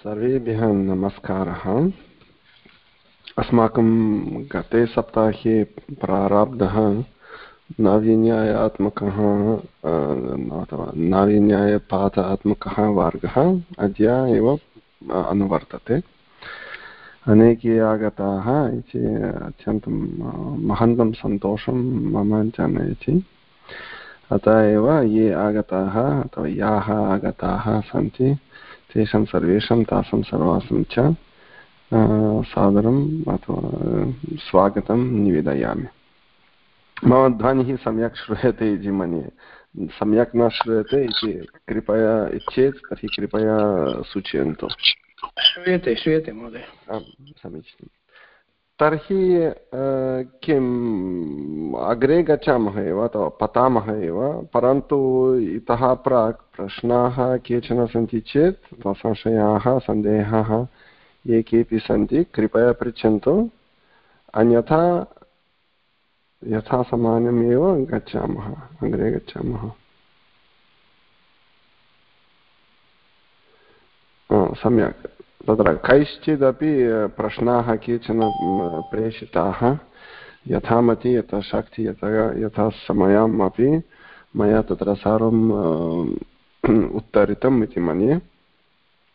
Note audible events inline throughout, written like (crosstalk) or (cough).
सर्वेभ्यः नमस्कारः। अस्माकं गते सप्ताहे प्रारब्धः नवीन्यायात्मकः अथवा नवीन्यायपाठात्मकः वर्गः अद्य एव अनुवर्तते। अनेके आगताः, इति अत्यन्तं महन्तं सन्तोषं मम जनयति। अतः एव ये आगताः अथवा याः आगताः सन्ति तेषां सर्वेषां तासां सर्वासां च सादरम् अथवा स्वागतं निवेदयामि। मम ध्वनिः सम्यक् श्रूयते इति मन्ये। सम्यक् न श्रूयते इति कृपया इच्छेत् तर्हि कृपया सूचयन्तु। श्रूयते श्रूयते महोदय। आं समीचीनं तर्हि किम्, अग्रे गच्छामः एव अथवा पतामः एव, परन्तु इतः प्राक् प्रश्नाः केचन सन्ति चेत् संशयाः सन्देहाः ये केपि सन्ति, कृपया पृच्छन्तु। अन्यथा यथा सामान्यमेव गच्छामः, अग्रे गच्छामः। सम्यक्। तत्र कैश्चिदपि प्रश्नाः केचन प्रेषिताः यथामति यथा शक्ति यथा यथा समयम् अपि मया तत्र सर्वम् उत्तरितम् इति मन्ये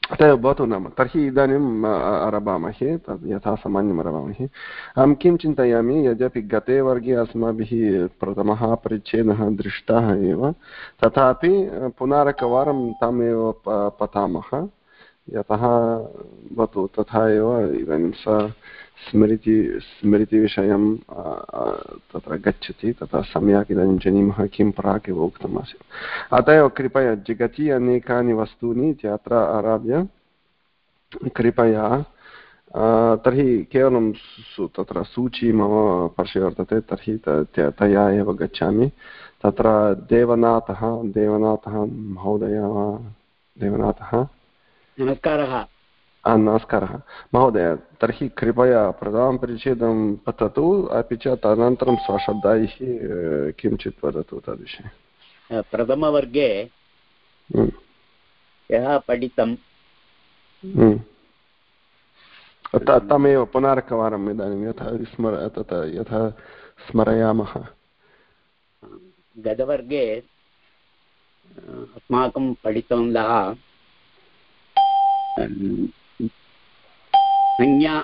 अतः भवतु नाम तर्हि इदानीम् आरभामहे तद् यथा सामान्यम् आरभामहे अहं किं चिन्तयामि यद्यपि गते वर्गे अस्माभिः प्रथमः परिच्छेदः दृष्टः एव तथापि पुनरेकवारं तमेव पठामः यतः भवतु तथा एव इदानीं स स्मृति, स्मृतिविषयं तत्र गच्छति तथा सम्यक् इदानीं जानीमः किं प्राक् एव उक्तमासीत्। अत एव कृपया जगति अनेकानि वस्तूनि इत्यत्र आरभ्य कृपया तर्हि केवलं तत्र सूची मम पार्श्वे वर्तते, तर्हि तया एव गच्छामि। तत्र देवनाथः देवनाथः महोदय वा, देवनाथः नमस्कारः नमस्कारः महोदय तर्हि कृपया प्रथमं परिच्छेदं पठतु अपि च तदनन्तरं स्वशब्दैः किञ्चित् वदतु तद्विषये प्रथमवर्गे यः पठितं तमेव पुनरेकवारम् इदानीं यथा स्मर तथा यथा स्मरयामः गतवर्गे अस्माकं पठितवन्तः संज्ञा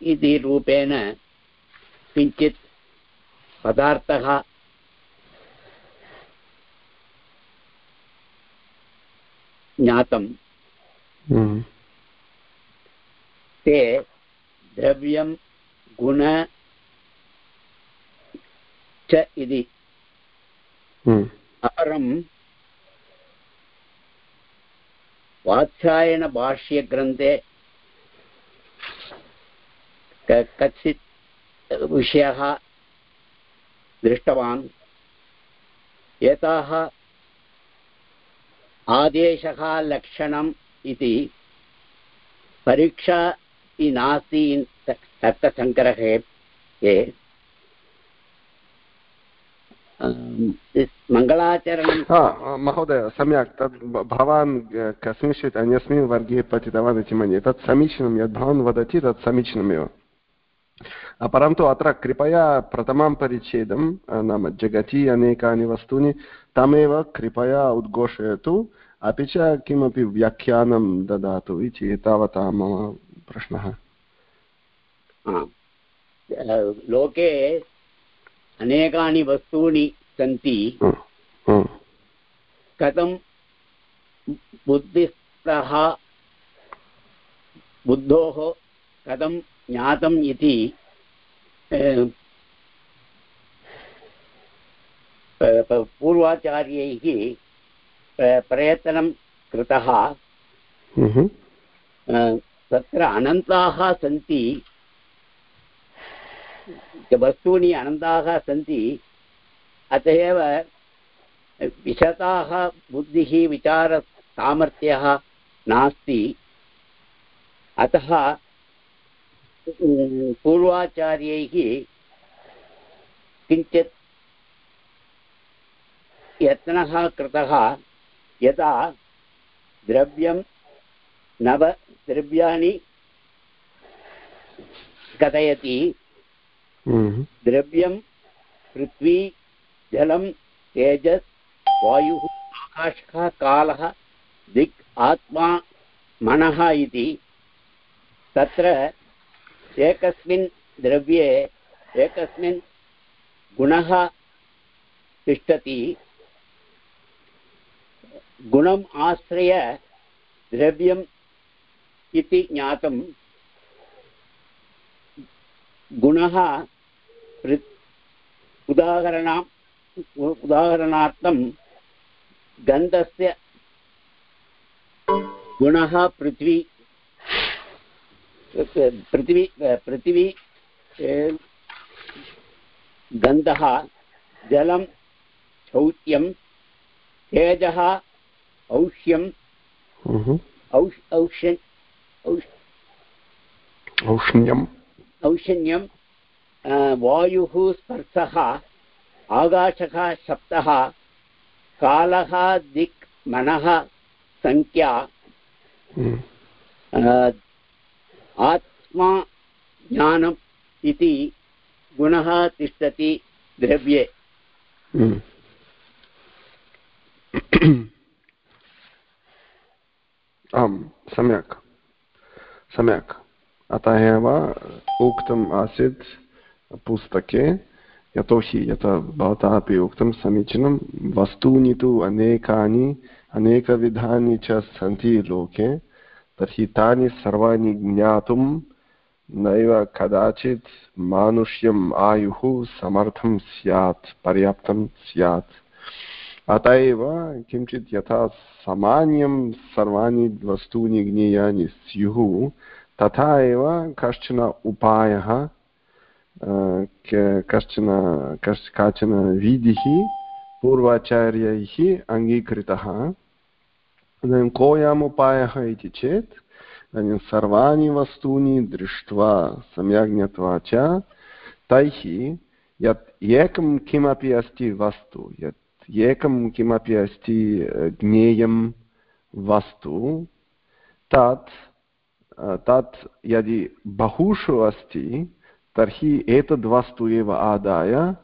इति रूपेण किञ्चित् पदार्थः ज्ञातं ते द्रव्यं गुण च इति। अपरं वात्सायनभाष्यग्रन्थे कश्चित् विषयः दृष्टवान्। एताः आदेशः लक्षणम् इति परीक्षा नास्ति तर्कसङ्ग्रहे मङ्गलाचरणं महोदय सम्यक्। तद् भवान् कस्मिंश्चित् अन्यस्मिन् वर्गे पठितवान् इति मन्ये। तत् समीचीनं यद् भवान् वदति तत् समीचीनमेव। परन्तु अत्र कृपया प्रथमं परिच्छेदं नाम जगति अनेकानि वस्तूनि तमेव कृपया उद्घोषयतु। अपि च किमपि व्याख्यानं ददातु इति तावता मम प्रश्नः। लोके अनेकानि वस्तूनि सन्ति। कथं बुद्धिस्तः बुद्धोः कथं ज्ञातम् इति पूर्वाचार्यैः प्रयत्नं कृतः तत्र अनन्ताः सन्ति। वस्तूनि अनन्ताः सन्ति। अत एव विशताः बुद्धिः विचारसामर्थ्यः नास्ति अतः पूर्वाचार्यैः किञ्चित् यत्नः कृतः यदा द्रव्यं नवद्रव्याणि कथयति हम्म। द्रव्यं पृथ्वी जलं तेजस् वायुः आकाशः कालः दिक् आत्मा मनः इति। तत्र एकस्मिन् द्रव्ये एकस्मिन् गुणः तिष्ठति। गुणम् आश्रय द्रव्यम् इति ज्ञातं गुणः उदाहरणाम् उदाहरणार्थं गन्धस्य गुणः पृथ्वी पृथिवी पृथिवी गन्धः जलं शौच्यं तेजः औष्यम् हम्म। औष् औष्ण्यम् औषन्यं वायुः स्पर्शः आकाशः शब्दः कालः दिक् मनः सङ्ख्या हम्म। आत्मा ज्ञानम् इति गुणः तिष्ठति द्रव्ये। हम्म। (coughs) आम् सम्यक्। सम्यक्। अतः एव उक्तम् आसीत् पुस्तके। यतोहि यथा भवता अपि उक्तं समीचीनं वस्तूनि तु अनेकानि, अनेकविधानि च सन्ति लोके, तर्हि तानि सर्वाणि ज्ञातुं नैव कदाचित् मानुष्यम् आयुः समर्थं स्यात्, पर्याप्तं स्यात्। अत एव किञ्चित् यथा सामान्यं सर्वाणि वस्तूनि ज्ञेयानि स्युः, तथा एव कश्चन उपायः कश्चन कश् काचन विधिः पूर्वाचार्यैः अङ्गीकृतः इदानीं कोऽयम् उपायः इति चेत् इदानीं सर्वाणि वस्तूनि दृष्ट्वा सम्यक् ज्ञात्वा च तैः यत् एकं किमपि अस्ति वस्तु यत् एकं किमपि अस्ति ज्ञेयं वस्तु तत् तत् यदि बहुषु अस्ति तर्हि एतद्वस्तु एव आदाय,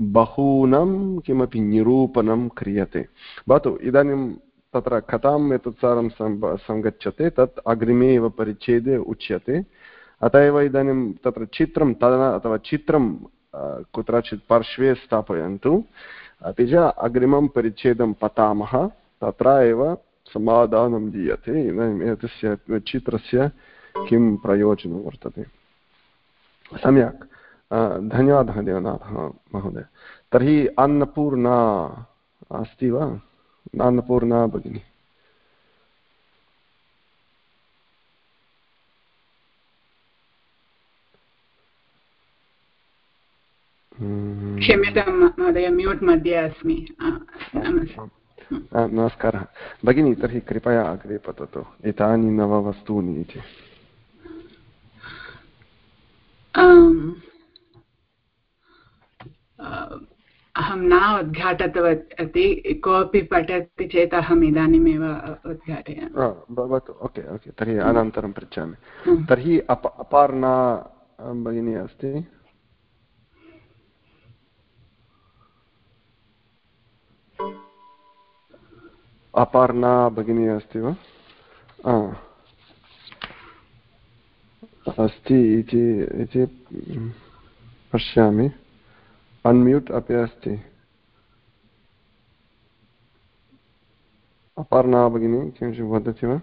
बहूनां किमपि निरूपणं क्रियते। भवतु, इदानीं तत्र कथाम् एतत् सारं सङ्गच्छते, तत् अग्रिमे एव परिच्छेदे उच्यते। अत एव इदानीं तत्र चित्रं, तदा अथवा चित्रं कुत्रचित् पार्श्वे स्थापयन्तु। अपि च अग्रिमं परिच्छेदं पठामः तत्र एव समाधानं दीयते। इदानीम् एतस्य चित्रस्य किं प्रयोजनं वर्तते। सम्यक्। धन्यवादः देवनाथः महोदय। तर्हि अन्नपूर्णा अस्ति वा? अन्नपूर्णा भगिनी। क्षम्यतां महोदय म्यूट् मध्ये अस्मि। नमस्कारः। भगिनी तर्हि कृपया अग्रे पततु। एतानि नववस्तूनि इति। अहं न उद्घाटितवती कोऽपि पठति चेत् अहम् इदानीमेव उद्घाटयामि। भवतु ओके ओके तर्हि अनन्तरं पृच्छामि। तर्हि अप अपार्णा भगिनी अस्ति? अपार्णा भगिनी अस्ति वा? अस्ति इति पश्यामि। अन्म्यूट् अपि अस्ति। अपर्णा भगिनी किञ्चित् वदति वा?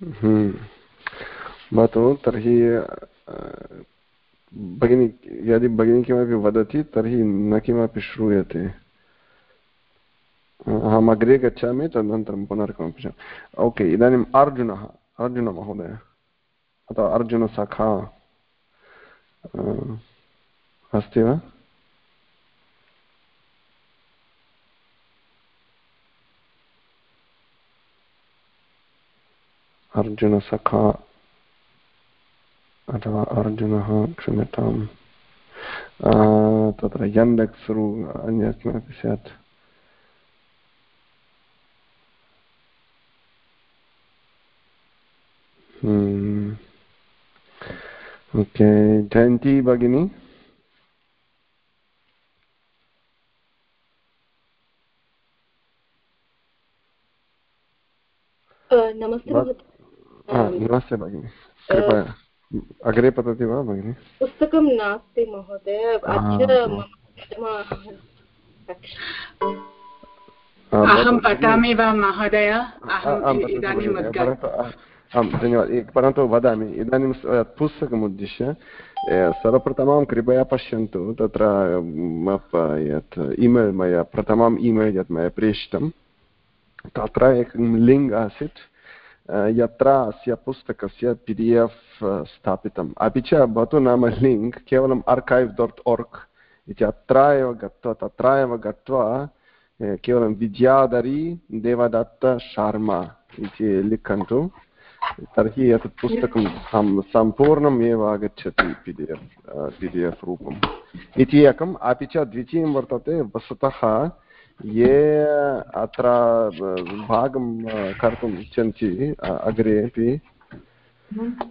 हम्म। भवतु तर्हि भगिनी, यदि भगिनी किमपि वदति, तर्हि न किमपि श्रूयते। अहम् अग्रे गच्छामि, तदनन्तरं पुनर्कमपि ओके, इदानीम् अर्जुनः, अर्जुनमहोदय। अथवा अर्जुनसखा अस्ति वा? अर्जुनसखा। अथवा अर्जुनः क्षम्यताम्। तत्र यन्दक्सरु अन्यत् किमपि स्यात् ओके जयन्ती भगिनी। नमस्ते नमस्ते भगिनि। कृपया। अग्रे पतति वा भगिनि? पुस्तकं नास्ति महोदय। अहं पठामि वा महोदय? आं धन्यवादः। परन्तु वदामि इदानीं पुस्तकम् उद्दिश्य सर्वप्रथमं कृपया पश्यन्तु तत्र यत् ईमेल् मया प्रथमम् ईमेल् यत् मया प्रेषितं तत्र एकं लिङ्क् आसीत्। यत्र अस्य पुस्तकस्य पि डि एफ् स्थापितम् अपि च भवतु नाम लिङ्क् केवलम् अर्कैव् डाट् ओर्ग् इति अत्र एव गत्वा तत्र एव गत्वा केवलं विद्याधरी देवदत्त शर्मा इति लिखन्तु तर्हि एतत् पुस्तकं सम्पूर्णम् एव आगच्छति पि डि एफ् पि डि एफ् रूपम् इति एकम् अपि च द्वितीयं वर्तते वस्तुतः ये अत्र भागं कर्तुम् इच्छन्ति अग्रे अपि।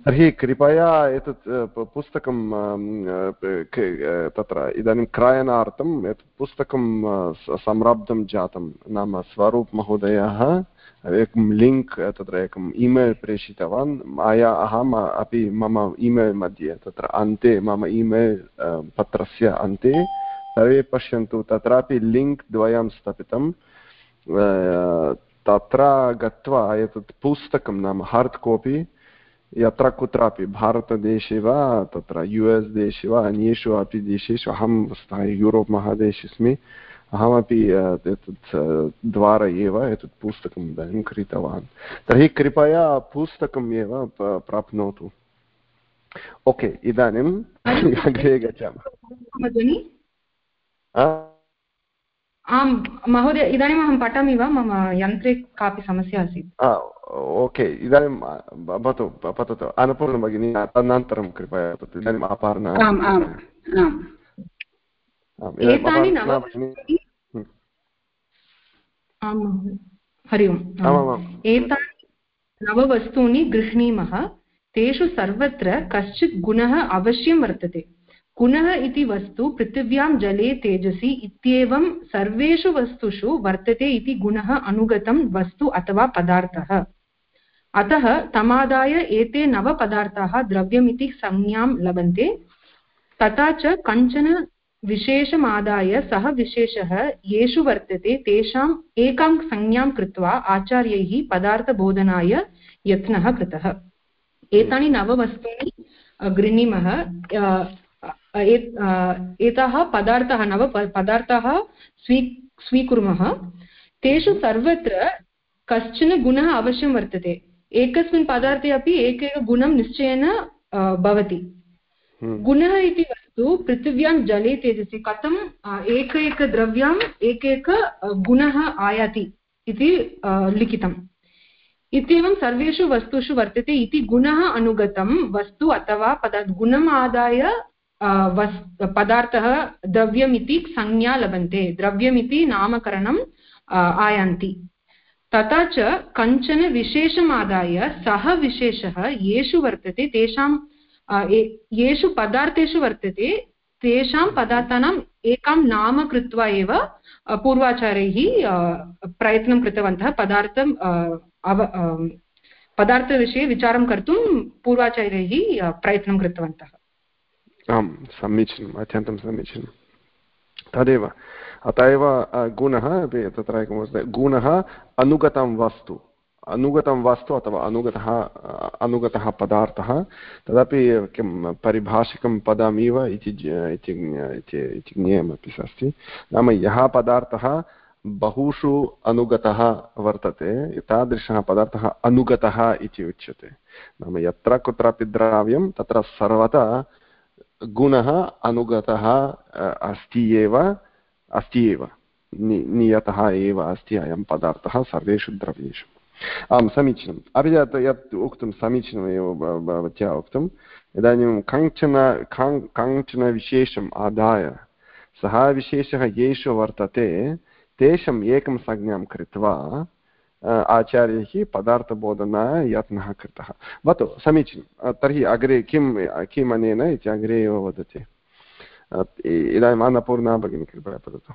तर्हि कृपया एतत् पुस्तकं तत्र इदानीं क्रयणार्थम् एतत् पुस्तकं संरब्धं जातं। नाम स्वरूप् महोदयः एकं लिङ्क्, तत्र एकम् ईमेल् प्रेषितवान्। मया, अहम् अपि मम ईमेल् मध्ये तत्र अन्ते, मम ईमेल् पत्रस्य अन्ते सर्वे पश्यन्तु तत्रापि लिङ्क् द्वयं स्थापितं तत्र गत्वा एतत् पुस्तकं नाम हार्ड् कोपि यत्र कुत्रापि भारतदेशे वा तत्र यु एस् देशे वा अन्येषु अपि देशेषु अहं यूरोप् महादेशे अस्मि अहमपि एतत् द्वारा एव एतत् पुस्तकम् इदानीं क्रीतवान् तर्हि कृपया पुस्तकम् एव प्राप्नोतु ओके इदानीम् अग्रे गच्छामः आम् महोदय इदानीम् अहं पठामि वा? मम यन्त्रे कापि समस्या आसीत्। ओके इदानीं भवतु पततु अन्नपूर्ण भगिनी तदनन्तरं कृपया इदानीम् अपार्ण हरि ओम्। एतानि नववस्तूनि गृह्णीमः तेषु सर्वत्र कश्चित् गुणः अवश्यं वर्तते। गुणः इति वस्तु पृथिव्यां जले तेजसि इत्येवं सर्वेषु वस्तुषु वर्तते इति गुणः अनुगतं वस्तु अथवा पदार्थः। अतः तमादाय एते नवपदार्थाः द्रव्यमिति संज्ञां लभन्ते। तथा च कञ्चन विशेषमादाय सः विशेषः येषु वर्तते तेषाम् एकां संज्ञां कृत्वा आचार्यैः पदार्थबोधनाय यत्नः कृतः। एतानि नववस्तूनि गृह्णीमः। एताः पदार्थाः नव पदार्थाः स्वी स्वीकुर्मः। तेषु सर्वत्र कश्चन गुणः अवश्यं वर्तते। एकस्मिन् पदार्थे अपि एकैकगुणं निश्चयेन भवति। हम्म। गुणः इति वस्तु पृथिव्यां जले तेजसि कथम् एकैकद्रव्याम् एकैक गुणः आयाति इति लिखितम्। इत्येवं सर्वेषु वस्तुषु वर्तते इति गुणः अनुगतं वस्तु अथवा पदार्थ गुणम् आदाय वस्, पदार्थः द्रव्यमिति संज्ञा लभन्ते। द्रव्यमिति नामकरणम् आयान्ति। तथा च कञ्चन विशेषमादाय सः विशेषः येषु वर्तते, तेषां येषु पदार्थेषु वर्तते, तेषां पदार्थानाम् एकां नाम कृत्वा एव पूर्वाचार्यैः प्रयत्नं कृतवन्तः। पदार्थम् अव पदार्थविषये विचारं कर्तुं पूर्वाचार्यैः प्रयत्नं कृतवन्तः। आं समीचीनम्, अत्यन्तं समीचीनं तदेव। अत एव गुणः, अपि तत्र एकं गुणः अनुगतं वस्तु। अनुगतं वस्तु अथवा अनुगतः अनुगतः पदार्थः। तदपि किं, परिभाषिकं पदमिव इति इति ज्ञेयमपि अस्ति। नाम यः पदार्थः बहुषु अनुगतः वर्तते, तादृशः पदार्थः अनुगतः इति उच्यते। नाम यत्र कुत्रापि द्रव्यं, तत्र सर्वदा गुणः अनुगतः अस्ति एव अस्ति एव नियतः एव अस्ति अयं पदार्थः सर्वेषु द्रव्येषु। आं समीचीनम्। अपि च यत् उक्तं समीचीनमेव भवत्या उक्तं इदानीं कञ्चन कञ्चन विशेषम् आदाय, सः विशेषः येषु वर्तते, तेषाम् एकं संज्ञां कृत्वा आचार्यैः पदार्थबोधनाय यत्नः कृतः। भवतु समीचीनं। तर्हि अग्रे किं किम् अनेन इति अग्रे एव वदति। इदानीम् अन्नपूर्णा भगिनी कृपया वदतु।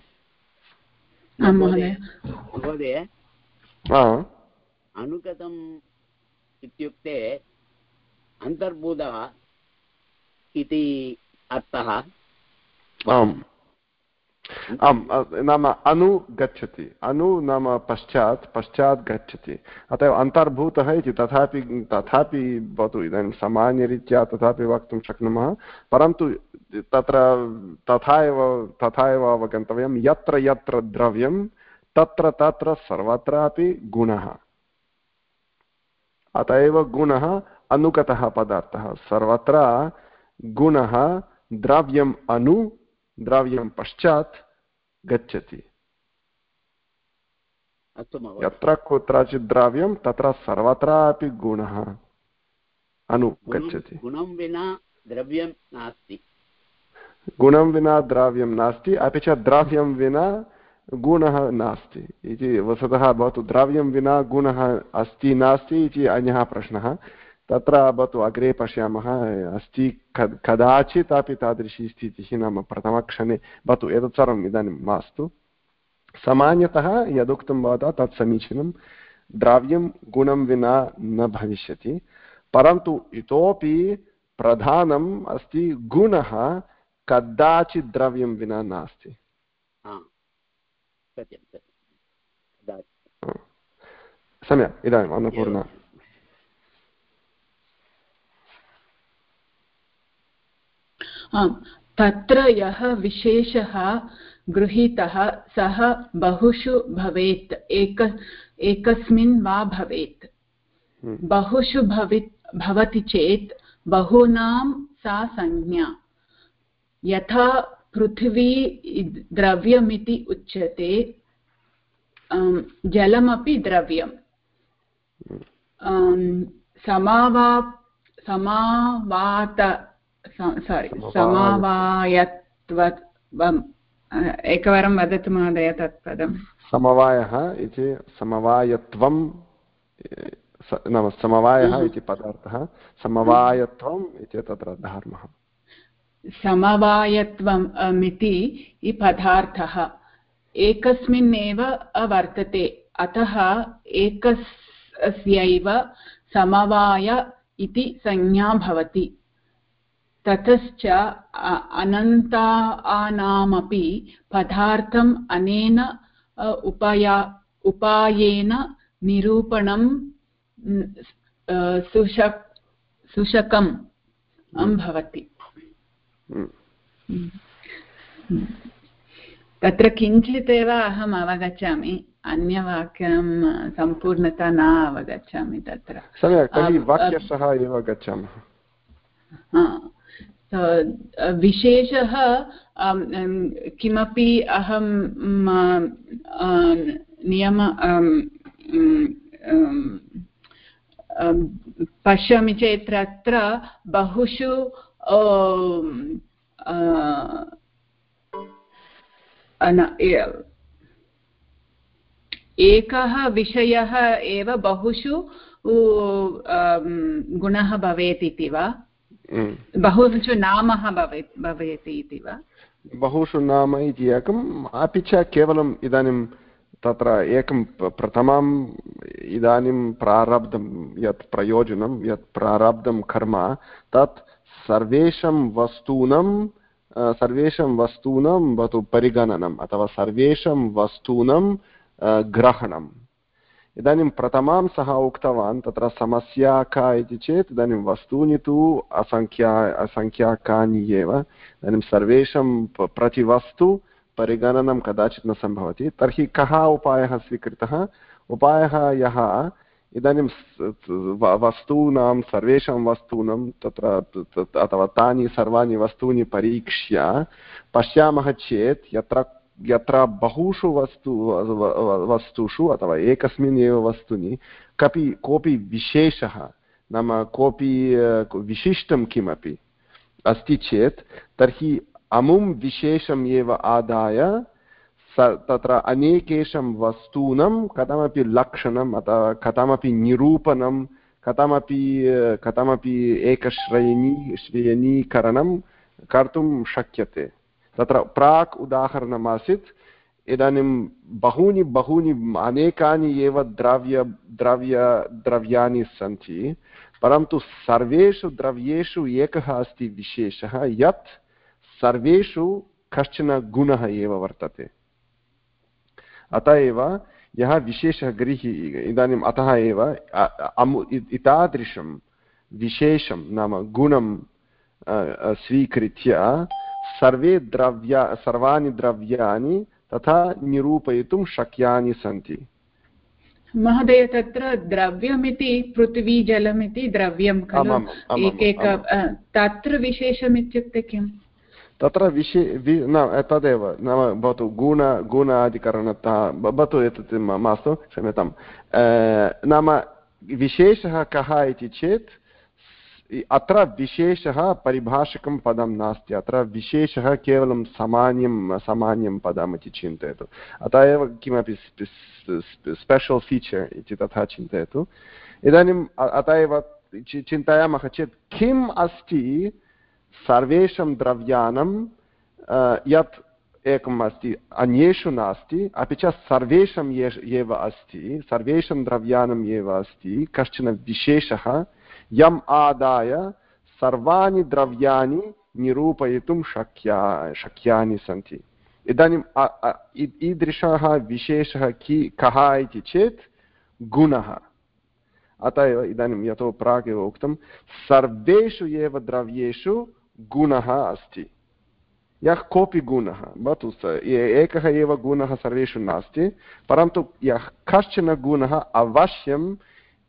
महोदय अनुगतम् इत्युक्ते अन्तर्भूतः इति अर्थः। आम्। आम् नाम अनु गच्छति। अनु नाम पश्चात् पश्चात् गच्छति। अतः अन्तर्भूतः इति तथापि तथापि भवतु इदानीं सामान्यरीत्या तथापि वक्तुं शक्नुमः, परन्तु तत्र तथा एव तथा एव अवगन्तव्यं। यत्र यत्र द्रव्यं, तत्र तत्र सर्वत्रापि गुणः। अत एव गुणः अनुगतः पदार्थः। सर्वत्र गुणः द्रव्यम् अनु द्रव्यं पश्चात् गच्छति। यत्र कुत्रचित् द्रव्यं तत्र सर्वत्रापि गुणः अनु गच्छति। गुणं विना द्रव्यं नास्ति। गुणं विना द्रव्यं नास्ति अपि च द्रव्यं विना गुणः नास्ति इति वस्तुतः भवतु। द्रव्यं विना गुणः अस्ति नास्ति इति अन्यः प्रश्नः। तत्र भवतु अग्रे पश्यामः अस्ति कदाचित् अपि तादृशी स्थितिः नाम प्रथमक्षणे भवतु एतत् सर्वम् इदानीं मास्तु। सामान्यतः यदुक्तं भवता तत् समीचीनं द्रव्यं गुणं विना न भविष्यति। परन्तु इतोपि प्रधानम् अस्ति गुणः कदाचित् द्रव्यं विना नास्ति। सम्यक् इदानीम् अन्नपूर्णा। आम् तत्र यः विशेषः गृहीतः सः बहुषु भवेत् एक एकस्मिन् वा भवेत् हम्म। बहुषु भवि भवति चेत् बहूनां सा संज्ञा यथा पृथिवी द्रव्यमिति उच्यते जलमपि द्रव्यम् हम्म। समावा समावात सारि समवायत्व एकवारं वदतु महोदय तत् पदं समवायः इति समवायत्वं नाम समवायः इति पदार्थः समवायत्वम् इति तत्र धर्मः समवायत्वम् इति पदार्थः एकस्मिन्नेव वर्तते अतः एकस्यैव समवाय इति संज्ञा भवति. ततश्च अनन्तानामपि पदार्थम् अनेन उपाया उपायेन निरूपणं सुशक् सुशकम् भवति। तत्र किञ्चिदेव अहम् अवगच्छामि। अन्यवाक्यं सम्पूर्णता न अवगच्छामि तत्र। सम्यक् वाक्यशः एव गच्छामः। विशेषः किमपि अहं नियम पश्यामि चेत् अत्र बहुषु एकः विषयः एव बहुषु गुणः भवेत् इति वा। बहुषु नामः भवेत् भवेत् इति वा? बहुषु नाम इति एकम्। अपि च केवलम् इदानीं तत्र एकं प्रथमम् इदानीं प्रारब्धं यत् प्रयोजनं यत् प्रारब्धं कर्म तत् सर्वेषां वस्तूनां सर्वेषां वस्तूनां भवतु परिगणनम् अथवा सर्वेषां वस्तूनां ग्रहणम्। इदानीं प्रथमां सः उक्तवान् तत्र समस्या का इति चेत् इदानीं वस्तूनि तु असङ्ख्या असङ्ख्याकानि एव इदानीं सर्वेषां प्रतिवस्तु परिगणनं कदाचित् न सम्भवति तर्हि कः उपायः स्वीकृतः उपायः यः इदानीं वस्तूनां सर्वेषां वस्तूनां तत्र अथवा तानि सर्वाणि वस्तूनि परीक्ष्य पश्यामः चेत् यत्र यत्र बहुषु वस्तु, वस्तुषु अथवा एकस्मिन् एव वस्तुनि, कपि, कोऽपि विशेषः, नाम कोऽपि विशिष्टं किमपि अस्ति चेत्, तर्हि अमुं विशेषम् एव आदाय, स, तत्र अनेकेषां वस्तूनां, कथमपि लक्षणम् अथवा कथमपि निरूपणं कथमपि कथमपि एकश्रेणी, श्रेणीकरणं कर्तुं शक्यते। तत्र प्राक् उदाहरणमासीत् इदानीं बहूनि बहूनि, अनेकानि एव द्रव्य द्रव्य, द्रव्याणि सन्ति, परन्तु सर्वेषु द्रव्येषु एकः अस्ति विशेषः, यत् सर्वेषु कश्चन गुणः एव वर्तते। अत एव यः विशेषः गृही इदानीम् अतः एव एतादृशं विशेषं नाम गुणं स्वीकृत्य सर्वे द्रव्या सर्वाणि द्रव्याणि तथा निरूपयितुं शक्यानि सन्ति। महोदय तत्र द्रव्यमिति पृथिवी जलमिति द्रव्यं खलु? एकैक तत्र विशेषमित्युक्ते किम् तत्र विशे न तदेव नाम भवतु गुण गुणाधिकरणतः भवतु एतत् मास्तु क्षम्यतां नाम विशेषः कः इति चेत् अत्र विशेषः परिभाषकं पदं नास्ति। अत्र विशेषः केवलं सामान्यं सामान्यं पदम् इति चिन्तयतु। अतः एव किमपि स्पेशल् फीचर् इति तथा चिन्तयतु। इदानीम् अतः एव चिन्तयामः चेत् किम् अस्ति सर्वेषां द्रव्याणां यत् एकम् अस्ति, अन्येषु नास्ति, अपि च सर्वेषाम् एव अस्ति, सर्वेषां द्रव्याणाम् एव अस्ति, कश्चन विशेषः यम् आदाय, सर्वाणि द्रव्याणि निरूपयितुं शक्या, शक्यानि सन्ति। इदानीम् ईदृशः विशेषः कि, कः इति चेत्, गुणः। अत एव इदानीं यतो प्राक् एव उक्तं, सर्वेषु एव द्रव्येषु गुणः अस्ति। यः कोऽपि गुणः, भवतु एकः एव गुणः सर्वेषु नास्ति, परन्तु यः कश्चन गुणः अवश्यं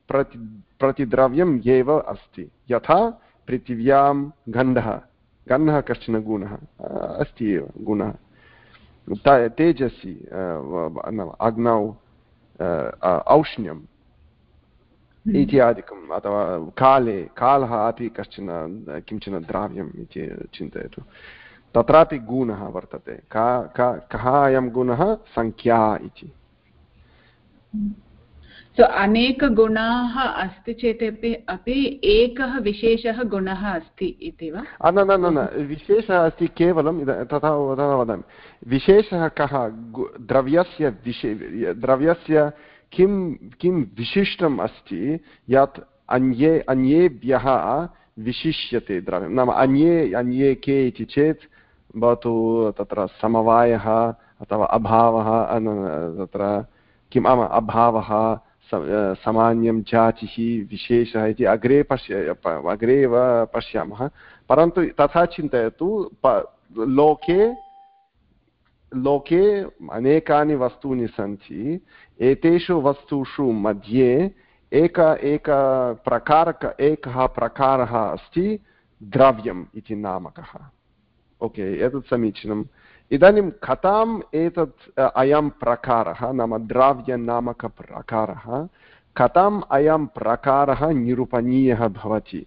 प्रति प्रतिद्रव्यम् एव अस्ति। यथा पृथिव्यां गन्धः। गन्धः कश्चन गुणः। अस्ति एव गुणः। तेजसि अग्नौ औष्ण्यम् हम्म। इत्यादिकम्। अथवा काले कालः अपि कश्चन किंचन द्रव्यम् इति चिन्तयतु। तत्रापि गुणः वर्तते। का कः अयं गुणः? सङ्ख्या इति। हम्म। सो अनेकगुणाः अस्ति चेदपि अपि एकः विशेषः गुणः अस्ति इति वा न न न न विशेषः अस्ति केवलं तथा तथा वदामि विशेषः कः द्रव्यस्य विशे द्रव्यस्य किं किं विशिष्टम् अस्ति यत् अन्ये अन्येभ्यः विशिष्यते द्रव्यं नाम अन्ये अन्ये के इति चेत् भवतु तत्र समवायः अथवा अभावः तत्र किम् आम् अभावः सामान्यं जातिः विशेषः इति अग्रे पश्य अग्रे एव पश्यामः परन्तु तथा चिन्तयतु लोके लोके अनेकानि वस्तूनि सन्ति एतेषु वस्तुषु मध्ये एक एक प्रकारक एकः प्रकारः अस्ति द्रव्यम् इति नामकः ओके एतत् समीचीनं इदानीं कथाम् एतत् अयं प्रकारः नाम द्राव्यनामकप्रकारः कथाम् अयं प्रकारः निरूपणीयः भवति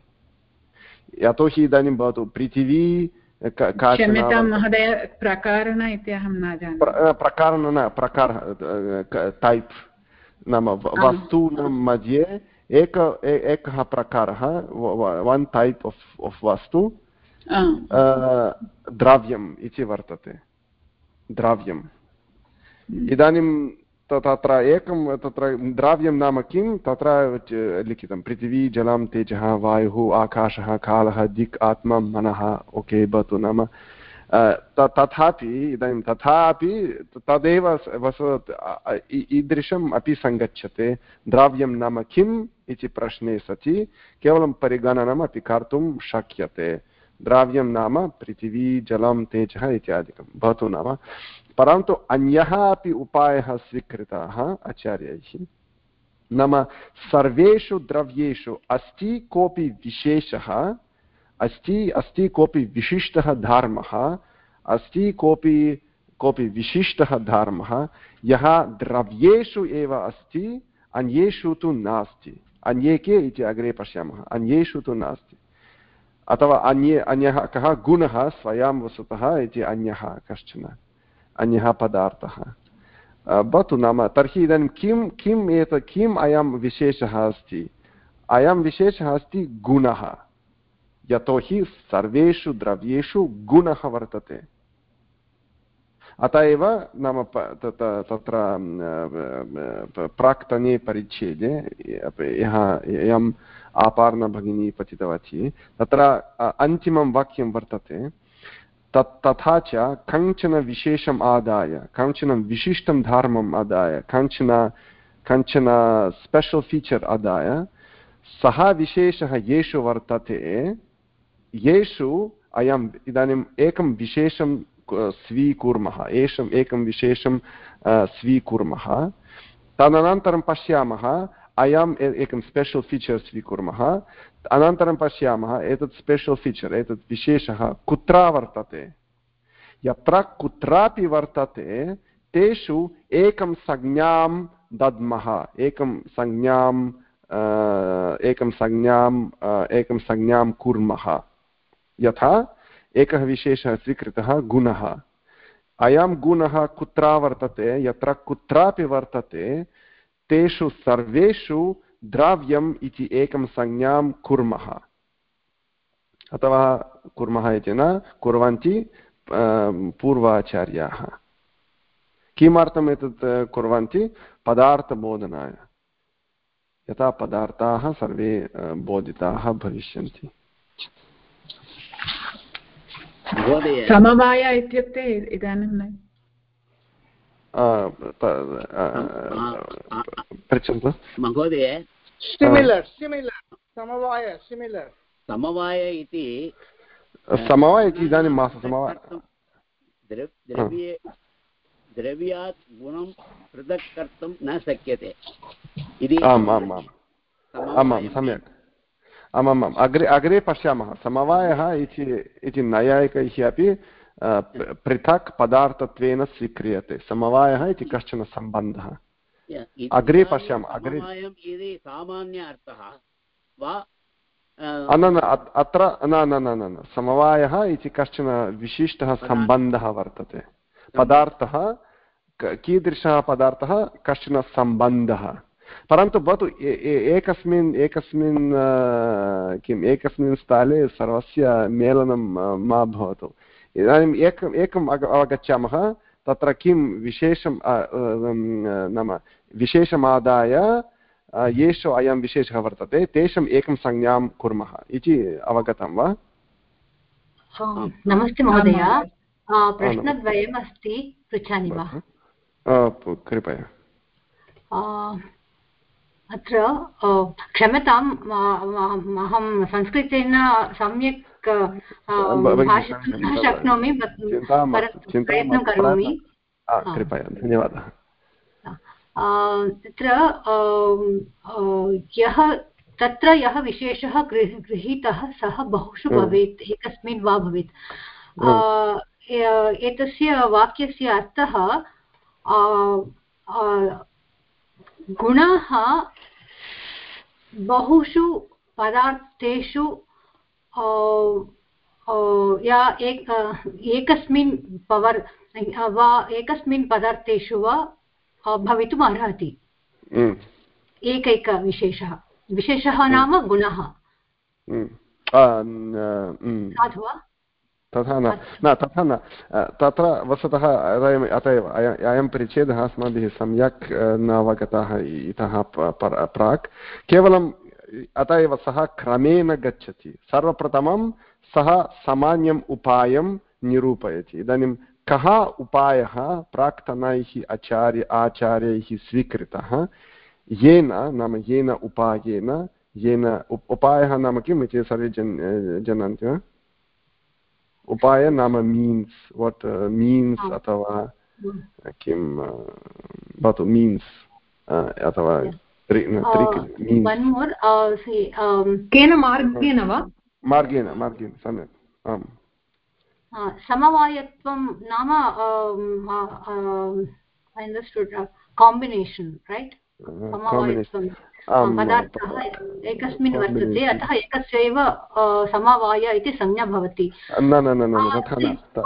यतोहि इदानीं भवतु पृथिवी महोदय प्रकारण इति अहं न जानामि प्रकारण न प्रकारः टैप् नाम वस्तूनां मध्ये एक एकः प्रकारः वन् टैप् आफ् आफ् वस्तु द्रव्यम् इति वर्तते द्राव्यम्। इदानीं तत्र एकं तत्र द्राव्यं नाम किं तत्र लिखितं पृथिवी जलं तेजः वायुः आकाशः कालः दिक् आत्मा मनः ओके भवतु नाम तथापि इदानीं तथापि तदेव वस ईदृशम् अपि सङ्गच्छते द्राव्यं नाम किम् इति प्रश्ने सति केवलं परिगणनम् अपि कर्तुं शक्यते द्राव्यं नाम, पृथिवी, जलं, तेजः इत्यादिकं, भवतु नाम। परन्तु अन्यः अपि उपायः स्वीकृतः आचार्यैः। नाम सर्वेषु द्रव्येषु अस्ति कोऽपि विशेषः, अस्ति अस्ति कोऽपि विशिष्टः धर्मः, अस्ति कोऽपि कोऽपि विशिष्टः धर्मः, यः द्रव्येषु एव अस्ति, अन्येषु तु नास्ति। अन्ये के इति अग्रे पश्यामः। अन्येषु तु नास्ति। अथवा अन्ये अन्यः कः गुणः स्वयं वस्तुतः इति अन्यः कश्चन अन्यः पदार्थः भवतु नाम तर्हि इदानीं किं किम् एतत् किम् अयं विशेषः अस्ति अयं विशेषः अस्ति गुणः यतोहि सर्वेषु द्रव्येषु गुणः वर्तते अत एव नाम तत्र प्राक्तने परिच्छेदे यः इयम् आपार्णभगिनी पठितवती तत्र अन्तिमं वाक्यं वर्तते। तत्, तथा च कञ्चन विशेषम् आदाय कञ्चन विशिष्टं धर्मम् आदाय कञ्चन कञ्चन स्पेशल् फीचर् आदाय। सः विशेषः येषु वर्तते। येषु अयम्, इदानीम् एकं विशेषं स्वीकुर्मः। एषम् एकं विशेषं स्वीकुर्मः। तदनन्तरं पश्यामः। अयम् एकं स्पेशल् फीचर् स्वीकुर्मः। अनन्तरं पश्यामः, एतत् स्पेशल् फीचर् एतत् विशेषः कुत्र वर्तते। यत्र कुत्रापि वर्तते, तेषु एकं संज्ञां दद्मः। एकं संज्ञां एकं संज्ञां एकं संज्ञां कुर्मः। यथा एकः विशेषः स्वीकृतः, गुणः। अयं गुणः कुत्र वर्तते, यत्र कुत्रापि वर्तते तेषु सर्वेषु द्रव्यम् इति एकं संज्ञां कुर्मः। अथवा कुर्मः इति न कुर्वन्ति पूर्वाचार्याः। किमर्थम् एतत् कुर्वन्ति? पदार्थबोधनाय। यथा पदार्थाः सर्वे बोधिताः भविष्यन्ति। समवाय इत्युक्ते इदानीं पृच्छन्तु महोदय सिमिलर् सिमिलर् समवाय सिमिलर् समवाय इति समवाय इति इदानीं मास समवाय द्रव्ये द्रव्यात् गुणं पृथक् कर्तुं न शक्यते इति आम् आम् आम् आमां सम्यक् आमामाम् अग्रे अग्रे पश्यामः समवायः इति नैयायिकैः अपि पृथक् पदार्थत्वेन स्वीक्रियते समवायः इति कश्चन सम्बन्धः अग्रे पश्यामः अग्रे सामान्य अर्थः वा न अत्र न न न न समवायः इति कश्चन विशिष्टः सम्बन्धः वर्तते पदार्थः कीदृशः पदार्थः कश्चन सम्बन्धः परन्तु भवतु एकस्मिन् एकस्मिन् किम् एकस्मिन् स्थले सर्वस्य मेलनं मा भवतु इदानीम् एकम् एकम् अवगच्छामः तत्र किं विशेषं नाम विशेषमादाय येषु अयं विशेषः वर्तते तेषाम् एकं संज्ञां कुर्मः इति अवगतं वा? नमस्ते महोदय। प्रश्नद्वयम् अस्ति पृच्छामि वा? कृपया। अत्र क्षम्यताम् अहं संस्कृतेन सम्यक् भाषितुं शक्नोमि प्रयत्नं करोमि। कृपया धन्यवादः. तत्र यः तत्र यः विशेषः गृहीतः सः बहुषु भवेत् एकस्मिन् वा भवेत्। एतस्य वाक्यस्य अर्थः गुणाः बहुषु पदार्थेषु या एक एकस्मिन् पवर् वा एकस्मिन् पदार्थेषु वा भवितुम् अर्हति। एकैकविशेषः। विशेषः नाम गुणः। साधु वा? तथा न न तथा न तत्र वस्तुतः अत एव अयं परिच्छेदः अस्माभिः सम्यक् न अवगतः इतः प्राक्। केवलं अत एव सः क्रमेण गच्छति। सर्वप्रथमं सः सामान्यम् उपायं निरूपयति। इदानीं कः उपायः प्राक्तनैः आचार्य आचार्यैः स्वीकृतः? येन नाम येन उपायेन येन उपायः नाम किम् इति सर्वे जन् जानन्ति वा? उपाय नाम मीन्स् वाट् मीन्स् अथवा किं भवतु मीन्स् अथवा केन मार्गेण वा मार्गेण मार्गेण सम्यक् आम् समवायत्वं नाम अण्डर्स्टुड् काम्बिनेशन् रैट् समवायत्वं पदार्थः एकस्मिन् वर्तते अतः एकस्यैव समवाय इति संज्ञा भवति। न न न न तथा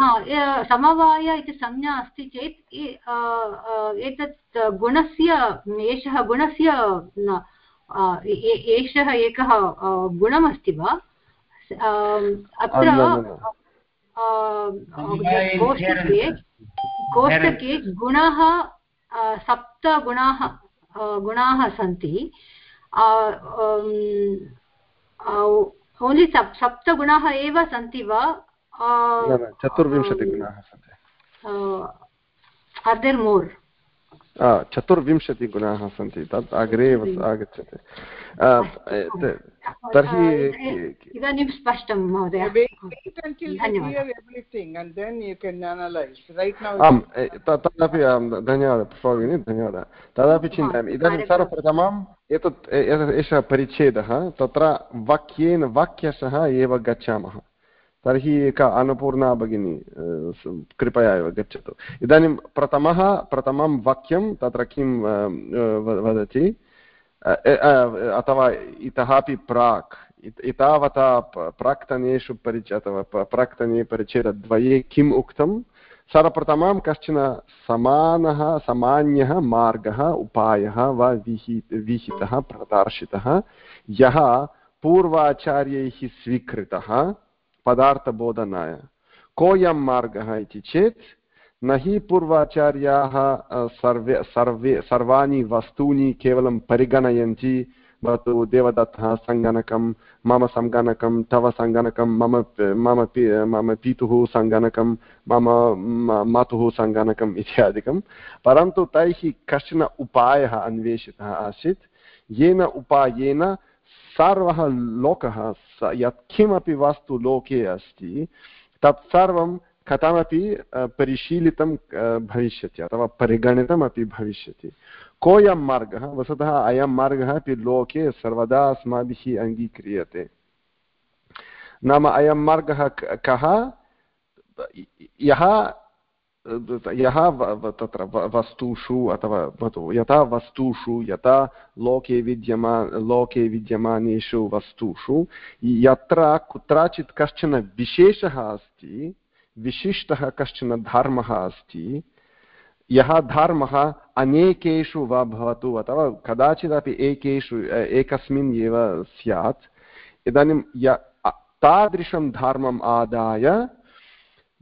न समवाय इति संज्ञा अस्ति चेत् एतत् गुणस्य एषः गुणस्य एषः एकः गुणमस्ति वा? अत्र कोष्टके कोष्टके गुणः सप्तगुणाः गुणाः सन्ति। ओन्लि सप् सप्तगुणाः एव सन्ति वा? चतुर्विंशतिगुणाः सन्ति। आर् देर् मोर् चतुर्विंशतिगुणाः सन्ति तत् अग्रे एव आगच्छति। तर्हि इदानीं स्पष्टं महोदय। आम् तदपि धन्यवादः भगिनि धन्यवादः। तदपि चिन्तयामि। इदानीं सर्वप्रथमम् एतत् एषः परिच्छेदः तत्र वाक्येन वाक्यशः एव गच्छामः। तर्हि एका अन्नपूर्णा भगिनी कृपया एव गच्छतु। इदानीं प्रथमः, प्रथमं वाक्यं तत्र किं वदति? अथवा इतः अपि प्राक् एतावता प्राक्तनेषु परिच, अथवा प्राक्तने परिच्छेदद्वये किम् उक्तं सर्वप्रथमं कश्चन समानः, सामान्यः मार्गः, उपायः वा विहि, विहितः, प्रदर्शितः? यः पूर्वाचार्यैः स्वीकृतः पदार्थबोधनाय। कोऽयं मार्गः इति चेत्, न हि पूर्वाचार्याः सर्वे सर्वे, सर्वाणि वस्तूनि केवलं परिगणयन्ति, भवतु देवदत्तः सङ्गणकं, मम सङ्गणकं, तव सङ्गणकं, मम मम मम पितुः सङ्गणकं, मम मातुः सङ्गणकम् (laughs) इत्यादिकं। परन्तु तैः कश्चन उपायः अन्वेषितः आसीत्। येन उपायेन सर्वः लोकः यत्किमपि वस्तु लोके अस्ति तत्सर्वं कथमपि परिशीलितं भविष्यति, अथवा परिगणितमपि भविष्यति। कोऽयं मार्गः? वस्तुतः अयं मार्गः अपि लोके सर्वदा अस्माभिः अङ्गीक्रियते। नाम अयं मार्गः कः? यः यः तत्र वस्तुषु अथवा भवतु यथा वस्तुषु, यथा लोके विद्यमा, लोके विद्यमानेषु वस्तुषु, यत्र कुत्रचित् कश्चन विशेषः अस्ति, विशिष्टः कश्चन धर्मः अस्ति यः धर्मः अनेकेषु वा भवतु, अथवा कदाचिदपि एकेषु एकस्मिन् एव स्यात्, इदानीं य तादृशं धर्मम् आदाय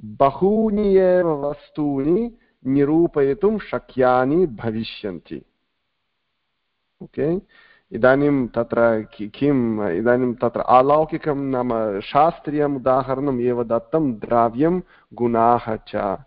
बहूनि एव वस्तूनि निरूपयितुं शक्यानि भविष्यन्ति। ओके? इदानीं तत्र किम् इदानीं तत्र अलौकिकं नाम शास्त्रीयम् उदाहरणम् एव दत्तं, द्रव्यं गुणाः च।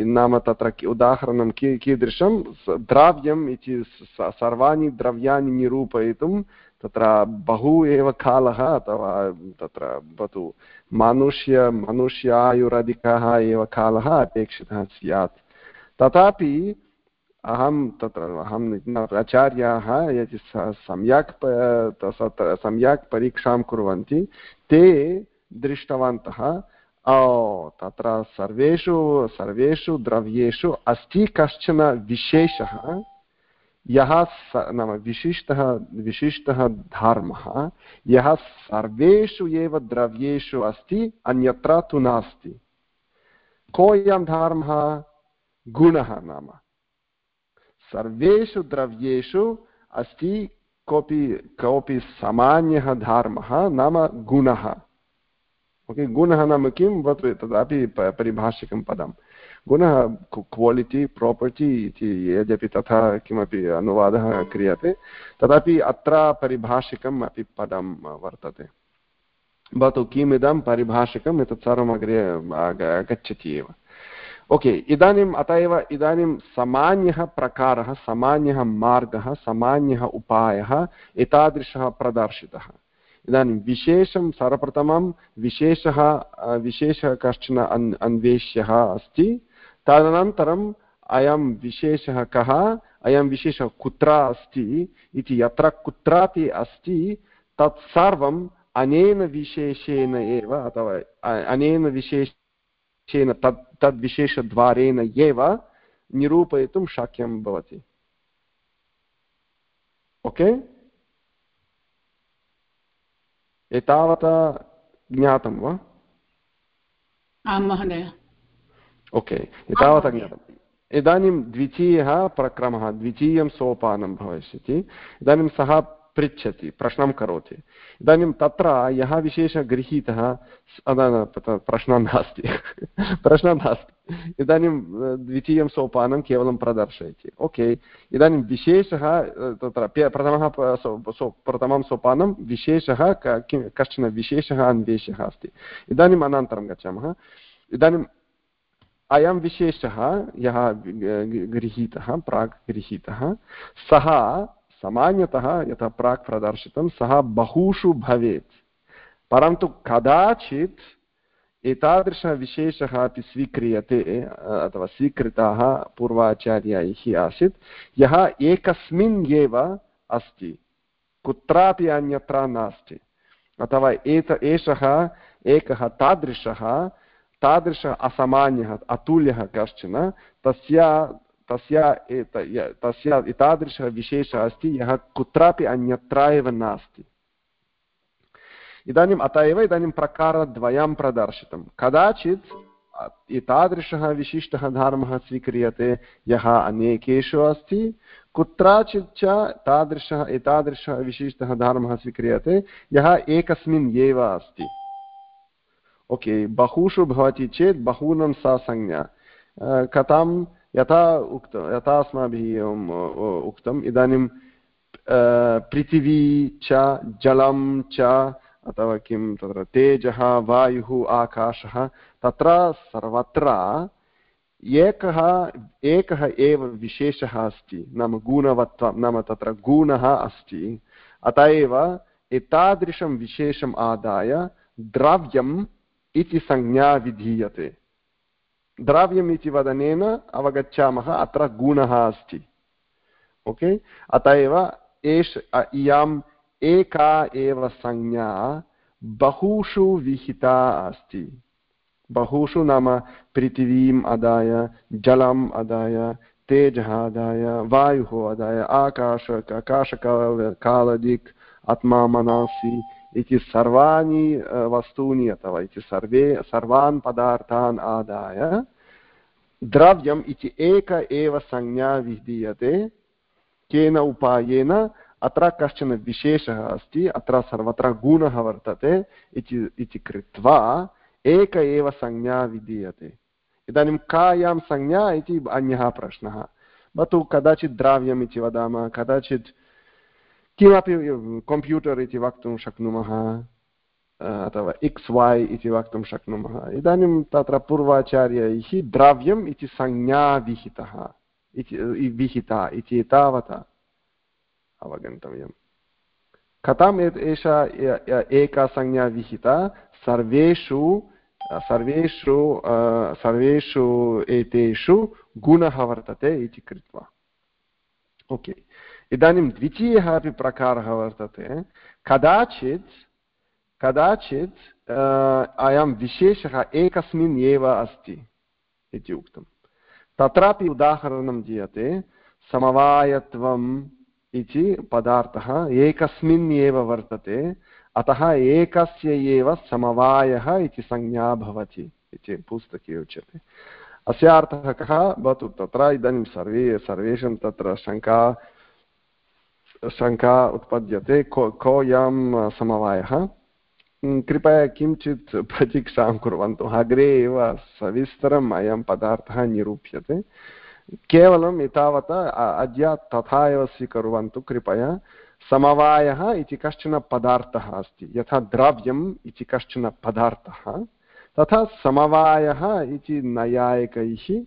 नाम तत्र उदाहरणं की, कीदृशं? द्रव्यम् इति सर्वाणि द्रव्याणि निरूपयितुं तत्र बहु एव कालः अथवा तत्र भवतु मनुष्य, मनुष्यायुरधिकः एव कालः अपेक्षितः स्यात्। तथापि अहं तत्र, अहं आचार्याः यदि सम्यक् सम्यक् परीक्षां कुर्वन्ति, ते दृष्टवन्तः तत्र सर्वेषु सर्वेषु द्रव्येषु अस्ति कश्चन विशेषः। यः नाम विशिष्टः विशिष्टः धर्मः, यः सर्वेषु एव द्रव्येषु अस्ति, अन्यत्र तु नास्ति। कोऽयं धर्मः? गुणः नाम। सर्वेषु द्रव्येषु अस्ति, कोऽपि कोऽपि सामान्यः धर्मः नाम गुणः। ओके, गुणः नाम किं? वदतु तदपि परिभाषिकं पदं गुणः क्वालिटि प्रापर्टि इति यद्यपि तथा किमपि अनुवादः क्रियते, तदपि अत्र परिभाषिकम् अपि पदं वर्तते। भवतु किमिदं परिभाषिकम् एतत् सर्वम् अग्रे आगच्छति एव। ओके, इदानीम् अत एव इदानीं सामान्यः प्रकारः, सामान्यः मार्गः, सामान्यः उपायः एतादृशः प्रदर्शितः। इदानीं विशेषं सर्वप्रथमं विशेषः विशेषः कश्चन अन् अन्वेष्यः अस्ति। तदनन्तरम् अयं विशेषः कः? अयं विशेषः कुत्र अस्ति इति यत्र कुत्रापि अस्ति तत्सर्वम् अनेन विशेषेण एव अथवा अनेन विशेष चेन तत् तद्विशेषद्वारेण एव निरूपयितुं शक्यं भवति। ओके? एतावता ज्ञातं वा? आं महोदय। ओके एतावता ज्ञातम् इदानीं द्वितीयः प्रक्रमः द्वितीयं सोपानं भविष्यति इदानीं सः पृच्छति प्रश्नं करोति इदानीं तत्र यः विशेषः गृहीतः प्रश्नः नास्ति प्रश्नः नास्ति इदानीं द्वितीयं सोपानं केवलं प्रदर्शयति ओके इदानीं विशेषः तत्र प्रथमः प्रथमं सोपानं विशेषः कश्चन विशेषः अन्वेषः अस्ति इदानीम् अनन्तरं गच्छामः इदानीम् अयं विशेषः, यः गृहीतः, प्राक् गृहीतः, सः सामान्यतः यथा प्राक् प्रदर्शितं, सः बहुषु भवेत्। परन्तु कदाचित् एतादृशः विशेषः अपि स्वीक्रियते, अथवा स्वीकृताः पूर्वाचार्यैः आसीत्, यः एकस्मिन् एव अस्ति, कुत्रापि अन्यत्र नास्ति। अथवा एत, एषः, एकः तादृशः तादृशः असामान्यः अतुल्यः कश्चन तस्य तस्य तस्य एतादृशः विशेषः अस्ति यः कुत्रापि अन्यत्र एव नास्ति इदानीम् अत एव इदानीं प्रकारद्वयं प्रदर्शितं कदाचित् एतादृशः विशिष्टः धर्मः स्वीक्रियते यः अनेकेषु अस्ति कुत्रचित् च तादृशः एतादृशः विशिष्टः धर्मः स्वीक्रियते यः एकस्मिन् एव अस्ति ओके, बहुषु भवति चेत् बहूनां सा संज्ञा। कथां यथा उक्त, यथा अस्माभिः उक्तम्, इदानीं पृथिवी च, जलं च, अथवा किं तत्र, तेजः, वायुः, आकाशः, तत्र सर्वत्र एकः एकः एव विशेषः अस्ति, नाम गुणवत्वं नाम तत्र गुणः अस्ति। अत एव एतादृशं विशेषम् आदाय द्रव्यम् इति संज्ञा विधीयते। द्रव्यम् इति वदनेन अवगच्छामः, अत्र गुणः अस्ति। ओके? अत एव एष इयम् एका एव संज्ञा बहुषु विहिता अस्ति। बहुषु नाम पृथिवीम् अदाय जलम् अदाय तेजः अदाय वायुः अदाय आकाश आकाशकालदिक् आत्मा, मनसि इति सर्वाणि वस्तूनि अथवा इति सर्वे, सर्वान् पदार्थान् आदाय, द्रव्यम् इति एक एव संज्ञा विधीयते, केन उपायेन, अत्र कश्चन विशेषः अस्ति, अत्र सर्वत्र गुणः वर्तते इति कृत्वा, एक एव संज्ञा विधीयते। इदानीं कायां संज्ञा इति अन्यः प्रश्नः। भवतु कदाचित् द्रव्यम् इति वदामः, कदाचित् किमपि कम्प्यूटर् इति वक्तुं शक्नुमः अथवा एक्स् वै इति वक्तुं शक्नुमः। इदानीं तत्र पूर्वाचार्यैः द्रव्यम् इति संज्ञा विहितः, इति विहिता इति तावता अवगन्तव्यं कथम् एषा एका संज्ञा विहिता? सर्वेषु सर्वेषु सर्वेषु एतेषु गुणः वर्तते इति कृत्वा। ओके। इदानीं द्वितीयः अपि प्रकारः वर्तते। कदाचित् कदाचित् अयं विशेषः एकस्मिन् एव अस्ति इति उक्तं। तत्रापि उदाहरणं दीयते, समवायत्वम् इति पदार्थः एकस्मिन् एव वर्तते, अतः एकस्य एव समवायः इति संज्ञा भवति इति पुस्तके उच्यते। अस्य अर्थः कः? भवतु तत्र इदानीं सर्वे, सर्वेषां तत्र शङ्का शङ्का उत्पद्यते। को कोऽयं समवायः? कृपया किञ्चित् प्रतीक्षां कुर्वन्तु। अग्रे एव सविस्तरम् अयं पदार्थः निरूप्यते। केवलम् एतावता अद्य तथा एव स्वीकुर्वन्तु कृपया। समवायः इति कश्चन पदार्थः अस्ति। यथा द्रव्यम् इति कश्चन पदार्थः। तथा समवायः इति नैयायिकैः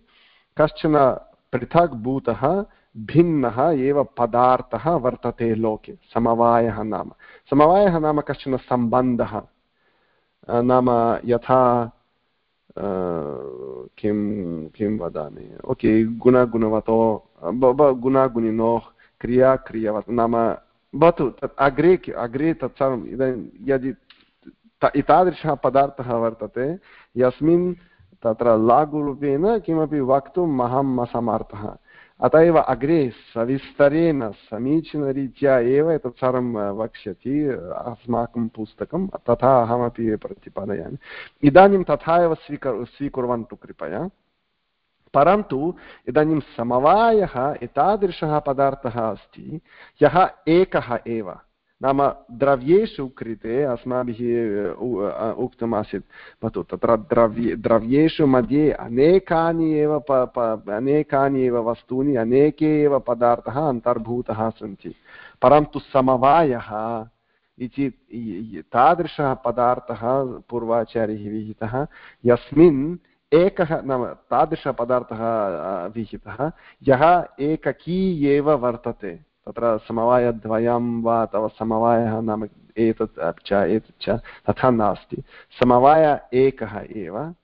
कश्चन पृथक् भूतः भिन्नः एव पदार्थः वर्तते लोके, समवायः नाम। समवायः नाम कश्चन सम्बन्धः। नाम यथा किं किं वदामि? ओके, गुणगुणवतो गुणागुणिनोः क्रिया क्रियवत् नाम भवतु, तत् अग्रे अग्रे तत्सर्वम् इदानीं यदि एतादृशः पदार्थः वर्तते, यस्मिन् तत्र लाघुरूपेण किमपि वक्तुम् अहम् असमर्थः। अत एव अग्रे सविस्तरेण समीचीनरीत्या एव एतत् सर्वं वक्ष्यति अस्माकं पुस्तकं तथा अहमपि प्रतिपादयामि इदानीं तथा एव स्वीकर् स्वीकुर्वन्तु कृपया परन्तु इदानीं समवायः एतादृशः पदार्थः अस्ति यः एकः एव नाम द्रव्येषु कृते अस्माभिः उक्तमासीत् भवतु तत्र द्रव्ये द्रव्येषु मध्ये अनेकानि एव अनेकानि एव वस्तूनि अनेके एव पदार्थाः अन्तर्भूताः सन्ति परन्तु समवायः इति तादृशः पदार्थः पूर्वाचार्यैः विहितः यस्मिन् एकः नाम तादृशपदार्थः विहितः यः एककी एव वर्तते तत्र समवायद्वयं वा अथवा समवायः नाम एतत् च एतत् च, तथा नास्ति। समवाय एकः एव,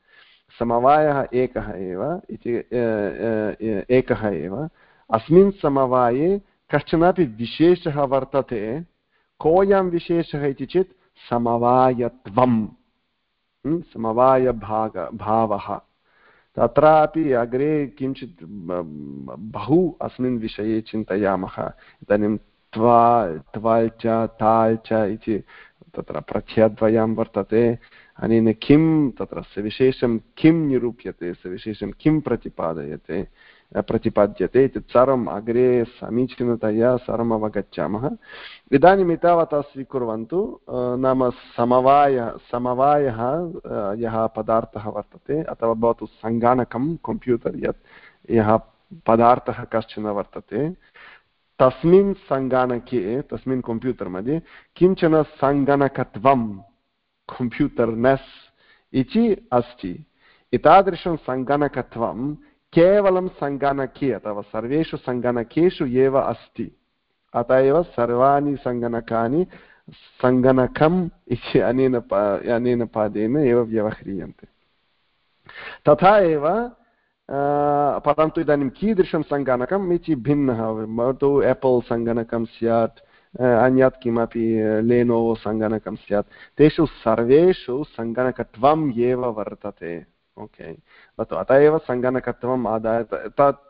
समवायः एकः एव इति एकः एव। अस्मिन् समवाये कश्चनापि विशेषः वर्तते, कोऽयं विशेषः इति चेत् समवायत्वं समवायभाग, भावः। तत्रापि अग्रे किञ्चित् बहु अस्मिन् विषये चिन्तयामः। इदानीं त्वा, त्वाल् च, ताल् च इति तत्र प्रख्याद्वयं वर्तते। अनेन किं, तत्र सविशेषं किं निरूप्यते, सविशेषं किं प्रतिपादयते? प्रतिपाद्यते इति सर्वम् अग्रे समीचीनतया सर्वम् अवगच्छामः। इदानीम् एतावता स्वीकुर्वन्तु नाम समवाय, समवायः यः पदार्थः वर्तते, अथवा भवतु सङ्गणकं, कम्प्यूटर् यत् यः पदार्थः कश्चन वर्तते, तस्मिन् सङ्गणके, तस्मिन् कम्प्यूटर् मध्ये किंचन सङ्गणकत्वं कम्प्यूटर्नेस् इति अस्ति। एतादृशं सङ्गणकत्वं केवलं सङ्गणके अथवा सर्वेषु सङ्गणकेषु एव अस्ति। अत एव सर्वाणि सङ्गणकानि सङ्गणकम् इति अनेन अनेन पादेन एव व्यवह्रियन्ते। तथा एव परन्तु इदानीं कीदृशं सङ्गणकम् इति भिन्नः। भवतु एपल् सङ्गणकं स्यात् अन्यत् किमपि लेनोवो सङ्गणकं स्यात्, तेषु सर्वेषु सङ्गणकत्वम् एव वर्तते। ओके भवतु अत एव सङ्गणकत्वम् आदाय तत्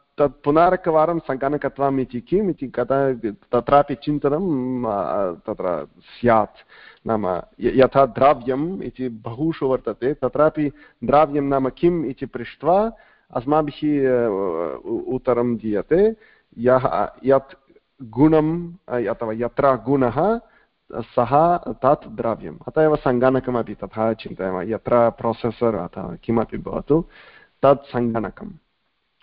पुनरेकवारं सङ्गणकत्वम् इति किम् इति कदा तत्रापि चिन्तनं तत्र स्यात् नाम यथा द्रव्यम् इति बहुषु वर्तते तत्रापि द्रव्यं नाम किम् इति पृष्ट्वा अस्माभिः उत्तरं दीयते यः यत् गुणम् अथवा यत्र गुणः सः तत् द्रव्यम्। अत एव सङ्गणकमपि तथा चिन्तयामः, यत्र प्रोसेसर् अथवा किमपि भवतु, तत् सङ्गणकम्।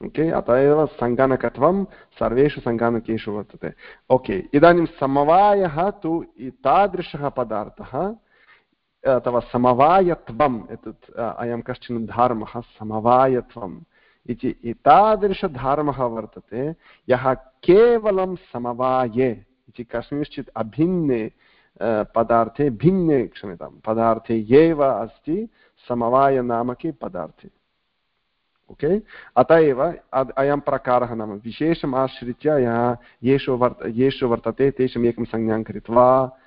ओके? अत एव सङ्गणकत्वं सर्वेषु सङ्गणकेषु वर्तते। ओके, इदानीं समवायः तु तादृशः पदार्थः, अथवा समवायत्वम् एतत् अयं कश्चन धर्मः, समवायत्वम् इति एतादृशधर्मः वर्तते। यः केवलं समवाये इति कस्मिंश्चित् अभिन्ने पदार्थे भिन्ने क्षम्यतां पदार्थे एव अस्ति समवायनामके पदार्थे। ओके? अत एव अयं प्रकारः नाम। विशेषम् आश्रित्य यः येषु वर्त, येषु वर्तते, तेषाम् एकं संज्ञां कृत्वा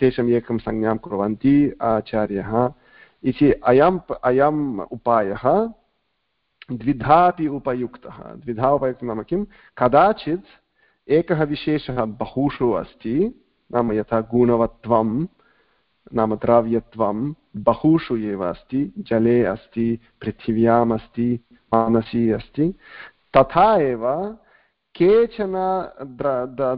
तेषाम् एकं संज्ञां कुर्वन्ति आचार्यः। इति अयम् अयम् उपायः। द्विधापि उपयुक्तः। द्विधा उपयुक्तः नाम किं? कदाचित् एकः विशेषः बहुषु अस्ति। नाम यथा गुणवत्वं नाम द्रव्यत्वं, बहुषु एव अस्ति, जले अस्ति, पृथिव्याम् अस्ति, मानसि अस्ति। तथा एव केचन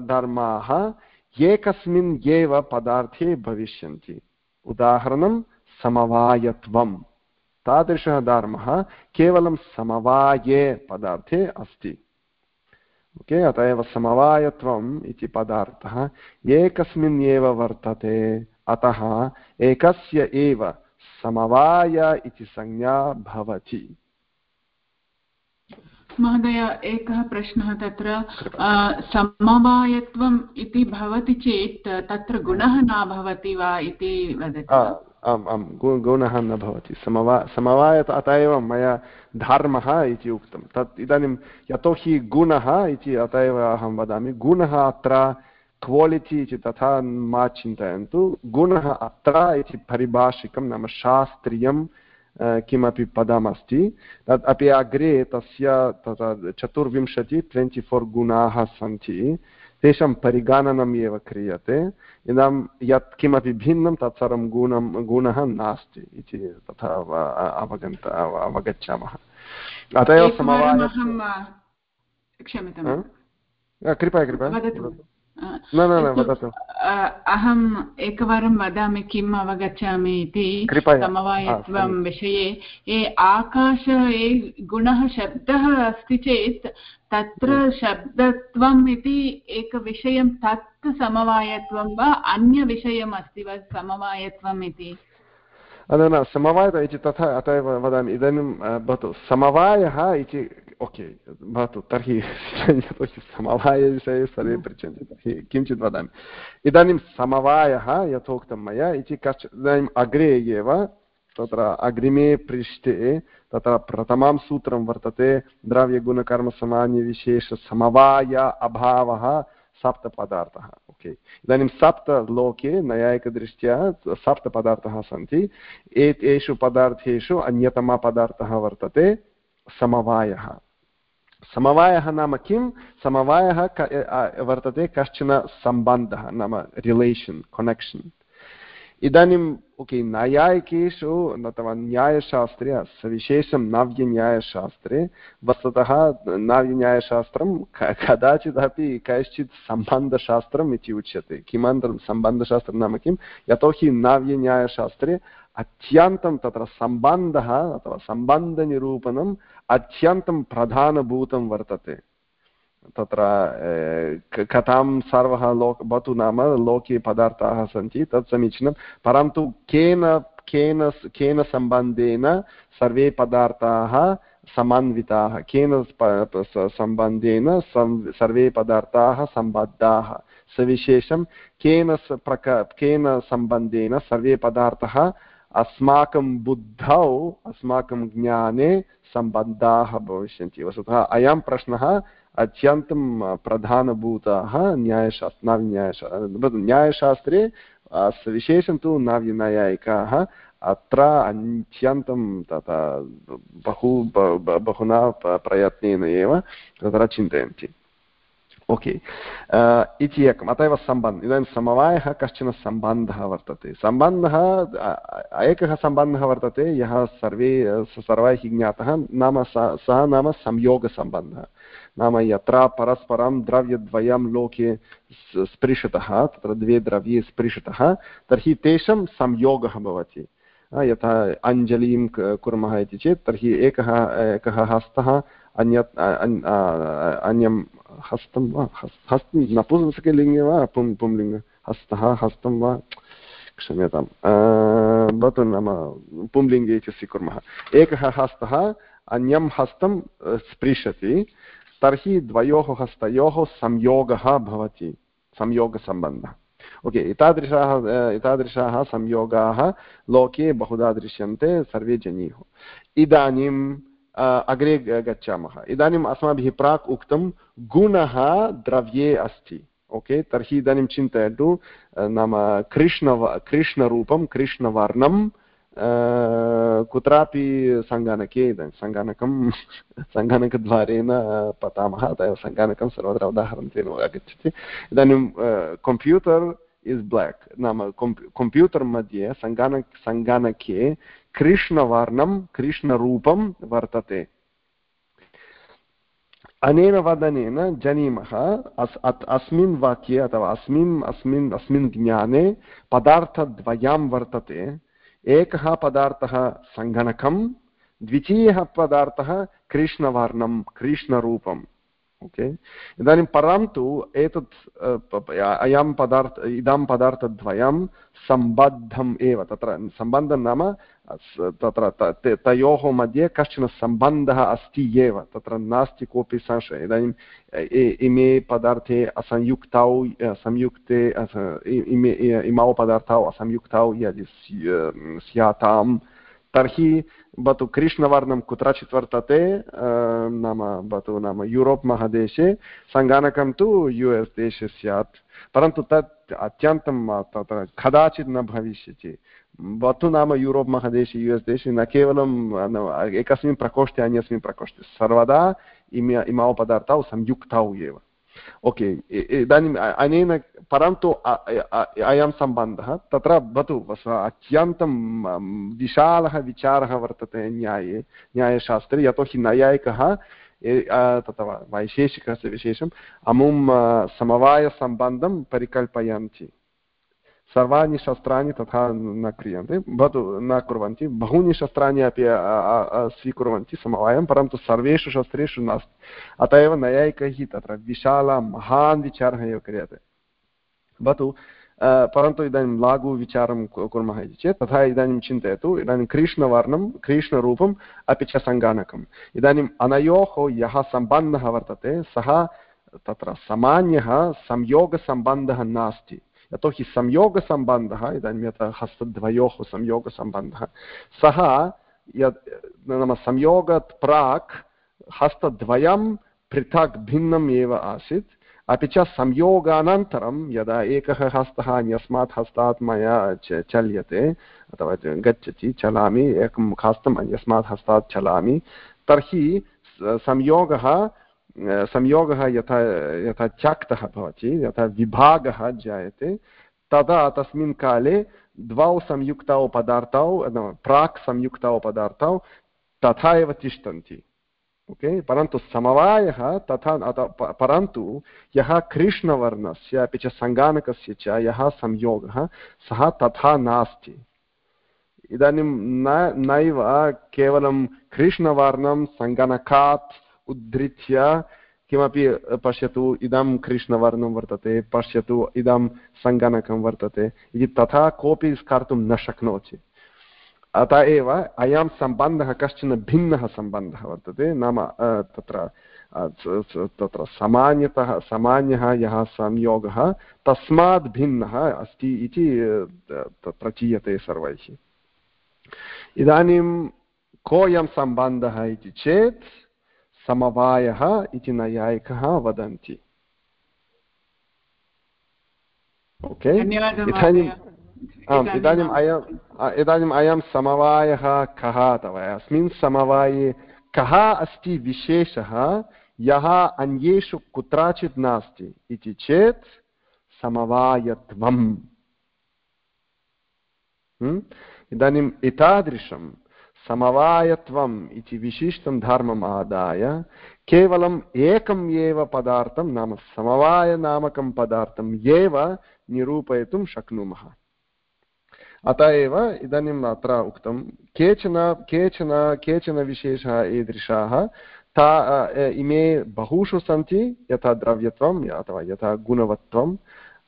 धर्माः एकस्मिन् एव पदार्थे भविष्यन्ति। उदाहरणं समवायत्वं। तादृशः धर्मः केवलं समवाये पदार्थे अस्ति। ओके? अत एव समवायत्वम् इति पदार्थः। एकस्मिन् एव वर्तते। अतः एकस्य एव समवाय इति संज्ञा भवति। महोदय एकः प्रश्नः तत्र समवायत्वम् इति भवति चेत् तत्र गुणः न भवति वा इति वदति आम् आम् गुणः न भवति। समवा समवाय अत एव मया धर्मः इति उक्तं। तत् इदानीं यतोहि गुणः इति अत एव अहं वदामि। गुणः अत्र क्वालिटि इति तथा मा चिन्तयन्तु। गुणः अत्र इति परिभाषिकं नाम शास्त्रीयं किमपि पदमस्ति। तत् अपि अग्रे तस्य तत्र चतुर्विंशति ट्वेण्टि फोर् गुणाः सन्ति। तेषां परिगणनम् एव क्रियते इदां यत् किमपि भिन्नं तत्सर्वं गुणं गुणः नास्ति इति तथा अवगन्त अवगच्छामः। अत एव समवायः क्षम्यतां। कृपया कृपया। वदतु। अहम् एकवारं वदामि किम् अवगच्छामि इति समवायत्वं विषये। ये आकाश ये गुणः शब्दः अस्ति चेत् तत्र हम्म। शब्दत्वम् इति एकविषयं तत् समवायत्वं वा अन्यविषयम् अस्ति वा समवायत्वम् इति? न न समवायः इति तथा अत एव वदामि इदानीं भवतु समवायः इति ओके भवतु तर्हि समवायविषये सर्वे पृच्छन्ति तर्हि किञ्चित् वदामि इदानीं समवायः यथोक्तं मया इति कश्च इदानीम् अग्रे एव तत्र अग्रिमे पृष्ठे तत्र प्रथमं सूत्रं वर्तते द्रव्यगुणकर्मसमान्यविशेषसमवाय अभावः सप्तपदार्थः ओके इदानीं सप्तलोके नैयायिकदृष्ट्या सप्तपदार्थाः सन्ति एतेषु पदार्थेषु अन्यतमपदार्थः वर्तते समवायः समवायः नाम किं समवायः वर्तते कश्चन सम्बन्धः नाम रिलेशन् कनेक्षन् इदानीम् ओके नैयायिकेषु अथवा न्यायशास्त्रे सविशेषं नव्यन्यायशास्त्रे वस्तुतः नव्यन्यायशास्त्रं कदाचिदपि कश्चित् सम्बन्धशास्त्रम् इति उच्यते किमन्तरं सम्बन्धशास्त्रं नाम किं यतोहि नव्यन्यायशास्त्रे अत्यन्तं तत्र सम्बन्धः अथवा सम्बन्धनिरूपणम् अत्यन्तं प्रधानभूतं वर्तते तत्र कथां सर्वः लोक, भवतु नाम लोके पदार्थाः सन्ति, तत् समीचीनं। परन्तु केन केन केन सम्बन्धेन सर्वे पदार्थाः समन्विताः? केन सम्बन्धेन सर्वे पदार्थाः सम्बद्धाः? सविशेषं, केन प्रक, केन सम्बन्धेन सर्वे पदार्थाः अस्माकं बुद्धौ, अस्माकं ज्ञाने सम्बद्धाः भविष्यन्ति? वस्तुतः अयं प्रश्नः अत्यन्तं प्रधानभूताः न्यायशास्त्र नाव्यन्यायशा न्यायशास्त्रे विशेषं तु नाव्यनैयायिकाः अत्र अत्यन्तं तथा बहु बहुना प्रयत्नेन एव तत्र चिन्तयन्ति। ओके इति एकम् अत एव सम्बन्धः। इदानीं समवायः कश्चन सम्बन्धः वर्तते। सम्बन्धः एकः सम्बन्धः वर्तते, यः सर्वे सर्वैः ज्ञातः, नाम सः नाम संयोगसम्बन्धः। नाम यत्र परस्परं द्रव्यद्वयं लोके स्पृशतः तत्र द्वे द्रव्ये स्पृशतः तर्हि तेषां संयोगः भवति यथा अञ्जलिं कुर्मः इति चेत् तर्हि एकः एकः हस्तः अन्यत् अन्यं हस्तं वा हस्तं नपुंसकलिङ्गे वा पुं पुंलिङ्ग हस्तः हस्तं वा क्षम्यतां भवतु नाम पुंलिङ्गे इति स्वीकुर्मः एकः हस्तः अन्यं हस्तं स्पृशति तर्हि द्वयोः हस्तयोः संयोगः भवति, संयोगसम्बन्धः। ओके, एतादृशाः एतादृशाः संयोगाः लोके बहुधा दृश्यन्ते, सर्वे जनीयुः। इदानीं अग्रे गच्छामः। इदानीम् अस्माभिः प्राक् उक्तं गुणः द्रव्ये अस्ति। ओके, तर्हि इदानीं चिन्तयतु नाम कृष्ण कृष्णरूपं, कृष्णवर्णं कुत्रापि सङ्गणके इदानीं सङ्गणकं सङ्गणकद्वारेण पतामः अतः सङ्गणकं सर्वत्र उदाहरणत्वेन आगच्छति इदानीं कम्प्यूटर् इस् ब्लाक् नाम कम्प्यूटर् मध्ये सङ्गणक सङ्गणके कृष्णवर्णं कृष्णरूपं वर्तते अनेन वदनेन जानीमः अस् अस्मिन् वाक्ये अथवा अस्मिन् अस्मिन् अस्मिन् ज्ञाने पदार्थद्वयं वर्तते एकः पदार्थः सङ्गणकं द्वितीयः पदार्थः कृष्णवर्णं कृष्णरूपम्। ओके इदानीं परन्तु एतत् अयं पदार्थ इदं पदार्थद्वयं सम्बद्धम् एव तत्र सम्बन्धं नाम तत्र तयोः मध्ये कश्चन सम्बन्धः अस्ति एव तत्र नास्ति कोऽपि संशयः इदानीं इमे पदार्थे असंयुक्तौ संयुक्ते इमे इमौ पदार्थौ असंयुक्तौ यदि स्यातां तर्हि भवतु कृष्णवर्णं कुत्रचित् वर्तते नाम भवतु नाम यूरोप् महादेशे सङ्गणकं तु यु एस् देशे स्यात् परन्तु तत् अत्यन्तं तत्र कदाचित् न भविष्यति वतु नाम यूरोप् महादेशे यु एस् देशे न केवलं एकस्मिन् प्रकोष्ठे अन्यस्मिन् प्रकोष्ठे सर्वदा इमौ पदार्थौ संयुक्तौ एव ओके इदानीम् अनेन परन्तु अयं सम्बन्धः, तत्र भवतु अत्यन्तं विशालः विचारः वर्तते न्याये, न्यायशास्त्रे, यतोहि नैयायिकः तथा वैशेषिकस्य विशेषम्, अमुं समवायसम्बन्धं परिकल्पयन्ति। सर्वाणि शस्त्राणि तथा न क्रियन्ते। भवतु न कुर्वन्ति, बहूनि शस्त्राणि अपि स्वीकुर्वन्ति समवायं, परन्तु सर्वेषु शस्त्रेषु नास्ति। अत एव नैयायिकैः तत्र विशाला महान् विचारः एव क्रियते। भवतु परन्तु इदानीं लाघुविचारं कुर्मः इति चेत्, तथा इदानीं चिन्तयतु, इदानीं कृष्णवर्णं, कृष्णरूपम्, अपि च सङ्गानकम्। इदानीम् अनयोः यः सम्बन्धः वर्तते, सः तत्र सामान्यः, संयोगसम्बन्धः नास्ति। यतोहि संयोगसम्बन्धः इदानीं यथा हस्तद्वयोः संयोगसम्बन्धः सः यत् नाम संयोगात् प्राक् हस्तद्वयं पृथक् भिन्नम् एव आसीत्। अपि च संयोगानन्तरं यदा एकः हस्तः अन्यस्मात् हस्तात् मया चल्यते, अथवा गच्छति, चलामि, एकं हस्तम् अन्यस्मात् हस्तात् चलामि, तर्हि संयोगः संयोगः यथा यथा त्यक्तः भवति, यथा विभागः जायते, तदा तस्मिन् काले द्वौ संयुक्तौ पदार्थौ प्राक् संयुक्तौ पदार्थौ तथा एव तिष्ठन्ति। ओके? परन्तु समवायः तथा परन्तु यः कृष्णवर्णस्य, अपि च सङ्गानकस्य च, यः संयोगः, सः तथा नास्ति। इदानीं न, नैव केवलं कृष्णवर्णं, सङ्गणकात् उद्धृत्य किमपि पश्यतु इदं कृष्णवर्णं वर्तते, पश्यतु इदं सङ्गणकं वर्तते, इति तथा कोऽपि कर्तुं न शक्नोति। अतः एव अयं सम्बन्धः कश्चन भिन्नः सम्बन्धः वर्तते, नाम तत्र तत्र सामान्यतः, सामान्यः यः संयोगः तस्मात् भिन्नः अस्ति इति प्रचीयते सर्वैः। इदानीं कोऽयं सम्बन्धः इति चेत् समवायः इति नैयायिकः वदन्ति ओके इदानीम् आम् इदानीम् अयम् इदानीम् अयं समवायः कः अथवा अस्मिन् समवाये कः अस्ति विशेषः यः अन्येषु कुत्रचित् नास्ति इति चेत् समवायत्वम् इदानीम् एतादृशं समवायत्वम् इति विशिष्टं धर्मम् आदाय, केवलम् एकम् एव पदार्थं नाम समवायनामकं पदार्थम् एव निरूपयितुं शक्नुमः। अत एव इदानीम् अत्र उक्तं, केचन केचन केचन विशेषाः ईदृशाः ता इमे बहुषु सन्ति, यथा द्रव्यत्वम् अथवा यथा गुणवत्वम्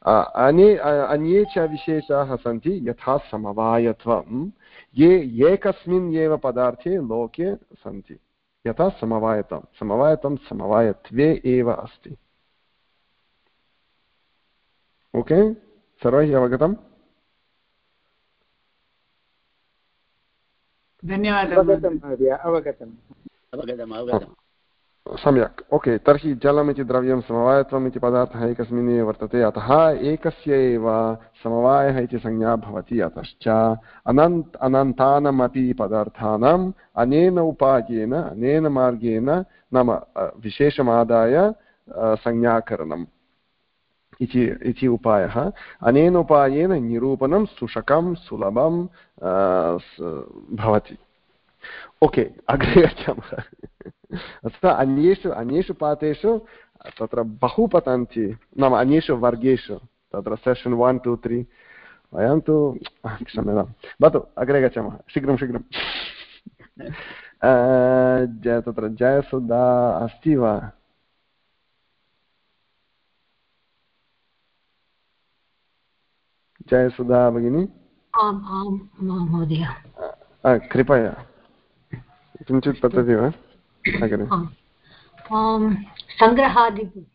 अन्ये अन्ये च विशेषाः सन्ति, यथा समवायत्वं ये एकस्मिन् एव पदार्थे लोके सन्ति। यथा समवायतं समवायतं समवायत्वे एव अस्ति। ओके? सर्वैः अवगतम्? धन्यवादः अवगतम्। अवगतम् अवगतम्। सम्यक् ओके तर्हि जलम् इति द्रव्यं समवायत्वम् इति पदार्थः एकस्मिन् एव वर्तते अतः एकस्य एव समवायः इति संज्ञा भवति अतश्च अनन्त अनन्तानमपि पदार्थानाम् अनेन उपायेन अनेन मार्गेण नाम विशेषमादाय संज्ञाकरणम् इति इति उपायः अनेन उपायेन निरूपणं सुषकं सुलभं भवति ओके अग्रे गच्छामः अतः अन्येषु अन्येषु पाठेषु तत्र बहु पतन्ति नाम अन्येषु वर्गेषु तत्र सेशन् वन् टु त्री वयं तु क्षम्यतां भवतु अग्रे गच्छामः शीघ्रं शीघ्रं तत्र जयसुधा अस्ति वा जयसुधा भगिनी आम् आं महोदय कृपया किञ्चित् पतति वा? सङ्ग्रहादि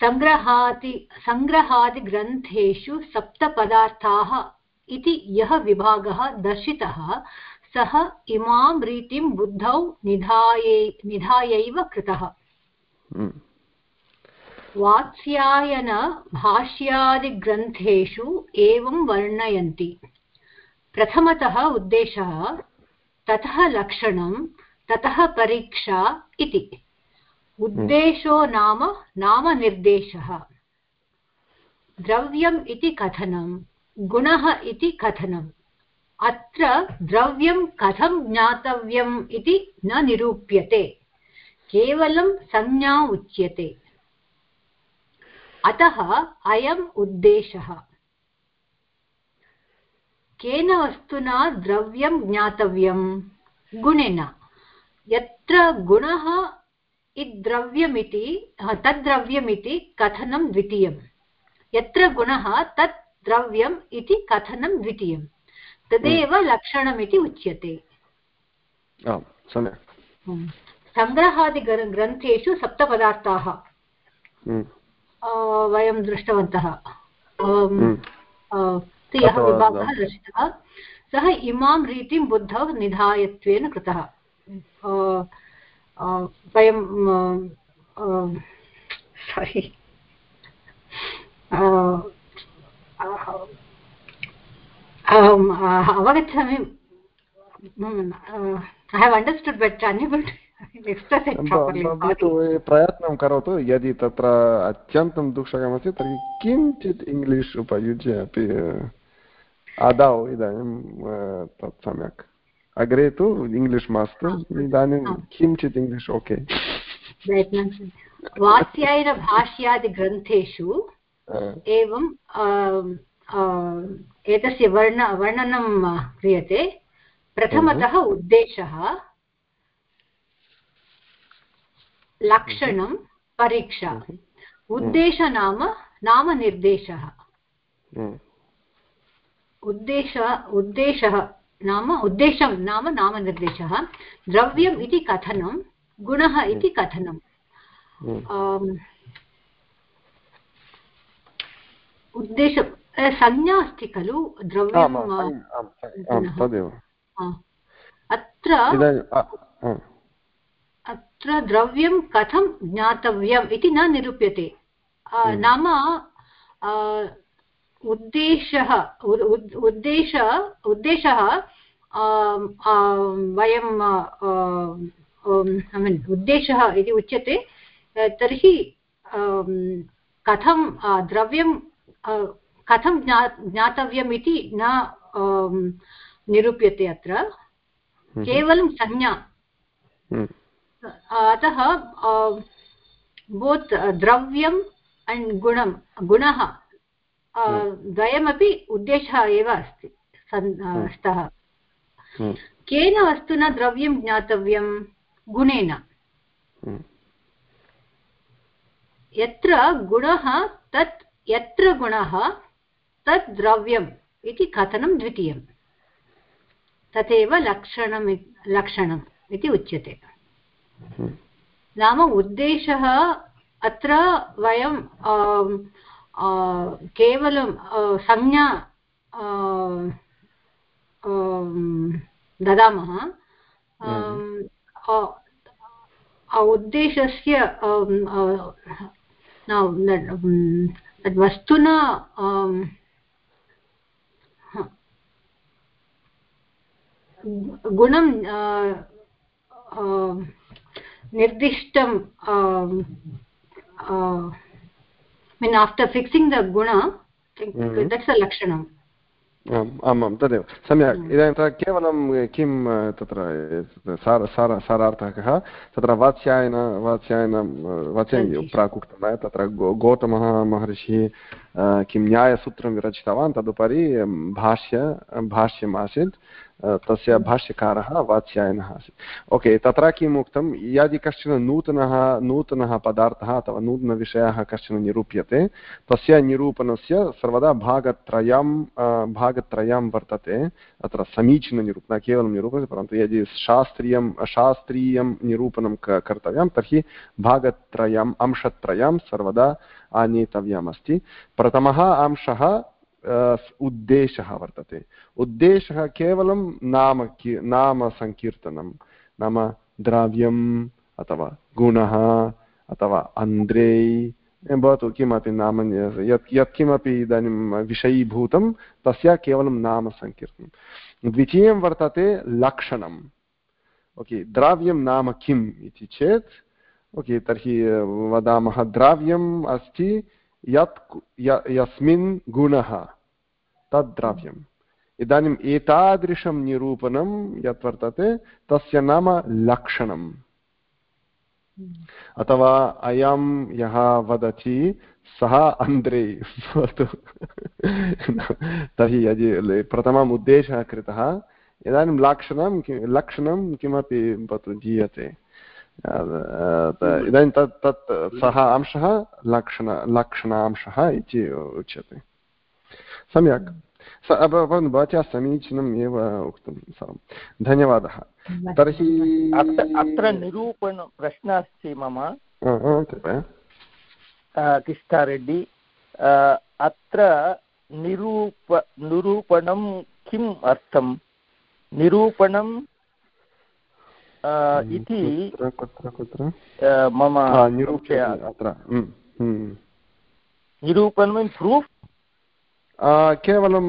सङ्ग्रहादि सङ्ग्रहादिग्रन्थेषु सप्तपदार्थाः इति यः विभागः दर्शितः सः इमां रीतिं बुद्धौ निधायै निधायैव कृतः। वात्स्यायनभाष्यादिग्रन्थेषु एवं वर्णयन्ति। प्रथमतः उद्देशः ततः लक्षणं, ततः परीक्षा इति। उद्देशो नाम नामनिर्देशः। द्रव्यम् इति कथनं, गुणः इति कथनम् अत्र द्रव्यं कथं ज्ञातव्यम् इति न निरूप्यते। केवलं संज्ञा उच्यते। अतः अयम् उद्देशः। केन वस्तुना द्रव्यं ज्ञातव्यं गुणेन। यत्र गुणः इद्द्रव्यमिति तद्द्रव्यमिति कथनं द्वितीयं यत्र गुणः तत् द्रव्यम् इति कथनं द्वितीयं तदेव लक्षणमिति उच्यते। सङ्ग्रहादिग्रन्थेषु सप्तपदार्थाः। हम्म। वयं दृष्टवन्तः। हम्म। यः विभागः दर्शितः सः इमां रीतिं बुद्धौ निधायत्वेन कृतः। वयं सारि अवगच्छामि। ऐ हेव् अण्डर्स्टुण्ड् बट् अन्यबल् प्रयत्नं करोतु यदि तत्र अत्यन्तं दुःखकमस्ति तर्हि किञ्चित् इङ्ग्लिश् उपयुज्य अपि आदौ इदानीं तत् सम्यक् अग्रे तु इङ्ग्लिश् मास्तु इदानीं किञ्चित् इङ्ग्लिश् ओके वात्स्यायनभाष्यादिग्रन्थेषु एवं एतस्य वर्ण वर्णनं क्रियते प्रथमतः उद्देशः लक्षणं परीक्षा उद्देश नाम नामनिर्देशः उद्देश उद्देशः नाम उद्देशं नाम नामनिर्देशः। द्रव्यम् इति कथनं गुणः इति कथनम् उद्देश संज्ञा अस्ति खलु? द्रव्यं अत्र अत्र द्रव्यं कथं ज्ञातव्यम् इति न निरूप्यते। हम्म। नाम उद्देशः उद्देश उद्देशः वयं ऐ मीन् उद्देशः इति उच्यते तर्हि कथं द्रव्यं कथं ज्ञा ज्ञातव्यम् इति न निरूप्यते अत्र हम्म। केवलं संज्ञा हम्म। अतः बोत् द्रव्यम् अण्ड् गुणं गुणः। द्वयमपि उद्देशः एव अस्ति स्तः। केन वस्तुना द्रव्यं ज्ञातव्यं? गुणेन। यत्र गुणः तत् यत्र गुणः तत् द्रव्यम् इति कथनं द्वितीयं। तथैव लक्षणम् लक्षणम् इति उच्यते। नाम उद्देशः अत्र वयं केवलं संज्ञा ददामः। उद्देशस्य वस्तुना गुणं निर्दिष्टं मीन् आफ्टर् फिक्सिङ्ग् द गुण दट्स् अ लक्षणम् आम् आमां तदेव सम्यक्। इदानीं तत्र केवलं किं तत्र सार सार सारार्थः कः तत्र वात्स्यायन वात्स्यायन वात्स्यायन प्राक् उक्तं तत्र गौतमः महर्षिः किं न्यायसूत्रं विरचितवान् तदुपरि भाष्य भाष्यम् आसीत् तस्य भाष्यकारः वात्स्यायनः आसीत्। ओके, तत्र किम् उक्तं? यदि कश्चन नूतनः नूतनः पदार्थः अथवा नूतनविषयः कश्चन निरूप्यते, तस्य निरूपणस्य सर्वदा भागत्रयं भागत्रयं वर्तते, अत्र समीचीननिरूपणं न केवलं निरूपणं, परन्तु यदि शास्त्रीयं शास्त्रीयं निरूपणं कर्तव्यं, तर्हि भागत्रयम्, अंशत्रयं सर्वदा आनेतव्यमस्ति। प्रथमः अंशः उद्देशः वर्तते उद्देशः केवलं नाम नामसङ्कीर्तनं नाम द्रव्यम् अथवा गुणः अथवा अन्ध्रै भवतु किमपि नाम यत् यत्किमपि इदानीं विषयीभूतं तस्य केवलं नाम सङ्कीर्तनं द्वितीयं वर्तते लक्षणम् ओके द्रव्यं नाम किम् इति चेत् ओके तर्हि वदामः द्रव्यम् अस्ति यत् यस्मिन् गुणः तद् द्रव्यम् इदानीम् एतादृशं निरूपणं यत् वर्तते तस्य नाम लक्षणम् अथवा अयं यः वदति सः अन्ध्रे भवतु तर्हि यदि प्रथमम् उद्देशः कृतः इदानीं लक्षणं लक्षणं किमपि भवतु जीयते इदानीं तत् तत् सः अंशः लक्षण लक्षणांशः इति उच्यते सम्यक् भवत्या समीचीनम् एव उक्तं धन्यवादः तर्हि अत्र निरूपण प्रश्नः अस्ति मम कृपया किष्टारेड्डि अत्र निरूप निरूपणं किम् अर्थं निरूपणं इति मम निरूपणं प्रूफ् केवलं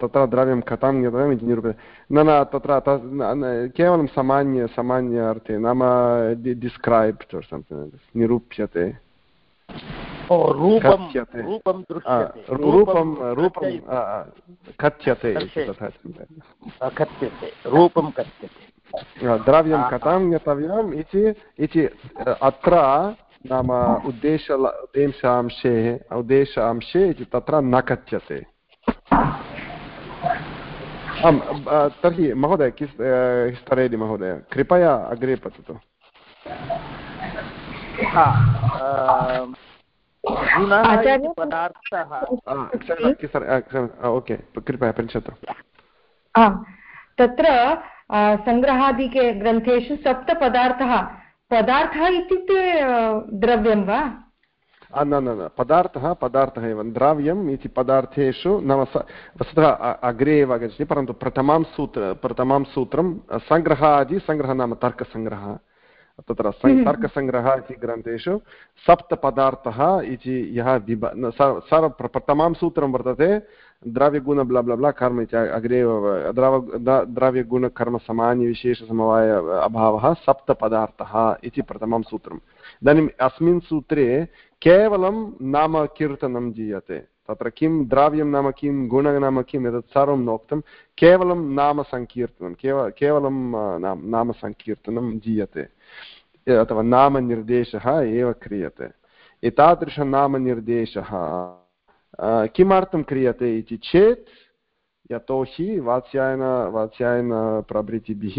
तत्र द्रव्यं कथं गतवान् इति निरूप्य न न तत्र केवलं सामान्य सामान्य अर्थे नाम डिस्क्रैब्ड् निरूप्यते रूपं रूपं रूपं कथ्यते। तथा कथ्यते। रूपं कथ्यते। द्रव्यं कथं गतव्यम् इति अत्र नाम उद्देश उद्देशांशे उद्देशांशे इति तत्र न कथ्यते। आम् तर्हि महोदय किस् स्तरेदि महोदय कृपया अग्रे पततु। ओके कृपया पृच्छतु तत्र सङ्ग्रहादिके ग्रन्थेषु सप्तपदार्थः पदार्थः। इत्युक्ते द्रव्यं वा? न न न पदार्थः पदार्थः एव द्रव्यम् इति पदार्थेषु नाम वस्तुतः अग्रे एव आगच्छति परन्तु प्रथमां सूत्र प्रथमां सूत्रं सङ्ग्रहादि सङ्ग्रहः नाम तर्कसङ्ग्रहः तत्र हम्म। तर्कसङ्ग्रहः इति ग्रन्थेषु सप्तपदार्थः इति यः विभ सर्व प्रथमां सूत्रं वर्तते द्रव्यगुण ब्ला ब्ला ब्ला कर्म इति अग्रे द्रव द्रव्यगुणकर्मसामान्यविशेषसमवाय अभावः सप्तपदार्थः इति प्रथमं सूत्रम्। इदानीम् अस्मिन् सूत्रे केवलं नामकीर्तनं जीयते। तत्र किं द्रव्यं नाम किं गुणः नाम किम् एतत् सर्वं नोक्तं। केवलं नामसङ्कीर्तनं केव केवलं नामसङ्कीर्तनं जीयते। अथवा नामनिर्देशः एव क्रियते। एतादृशनामनिर्देशः किमर्थं क्रियते इति चेत्, यतोहि वात्स्यायन वात्स्यायनप्रभृतिभिः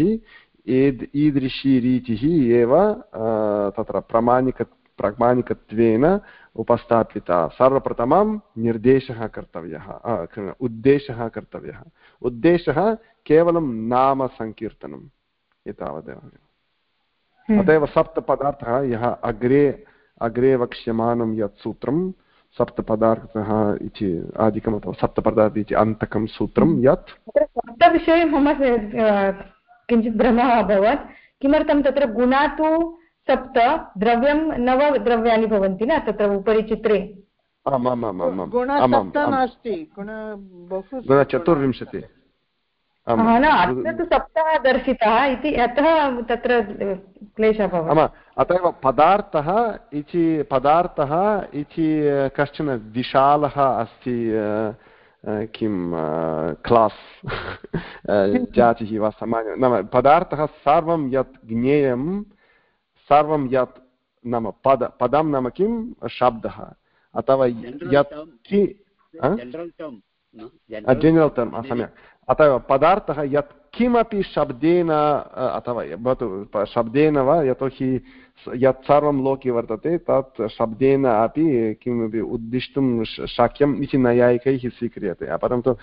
एद्, ईदृशी रीतिः एव तत्र प्रामाणिक, प्रामाणिकत्वेन उपस्थापिता। सर्वप्रथमं निर्देशः कर्तव्यः उद्देशः कर्तव्यः। उद्देशः केवलं नामसङ्कीर्तनम् एतावदेव। अत एव सप्तपदार्थः यः अग्रे अग्रे वक्ष्यमाणं यत् सूत्रं सप्तपदार्थः इति आदिकम् अथवा सप्तपदार्थ इति अन्तकं सूत्रं यत् सप्तविषये मम किञ्चित् भ्रमः अभवत्। किमर्थं तत्र गुणा तु सप्त द्रव्यं नव द्रव्याणि भवन्ति न? तत्र उपरि चित्रे चतुर्विंशति। न अत्र तु सप्तः दर्शितः इति अतः तत्र क्लेशः भवति। अत एव पदार्थः इति पदार्थः इति कश्चन विशालः अस्ति किं क्लास् जातिः वा सामान्य नाम पदार्थः सर्वं यत् ज्ञेयं सर्वं यत् नाम पद पदं नाम किं? शब्दः। अथवा यत् जनरल् टर्म् सम्यक्। अतः एव पदार्थः यत् किमपि शब्देन अथवा भवतु शब्देन वा, यतोहि यत् सर्वं लोके वर्तते, तत् शब्देन अपि किमपि उद्दिष्टुं शक्यम् इति नैयायिकैः स्वीक्रियते। परन्तु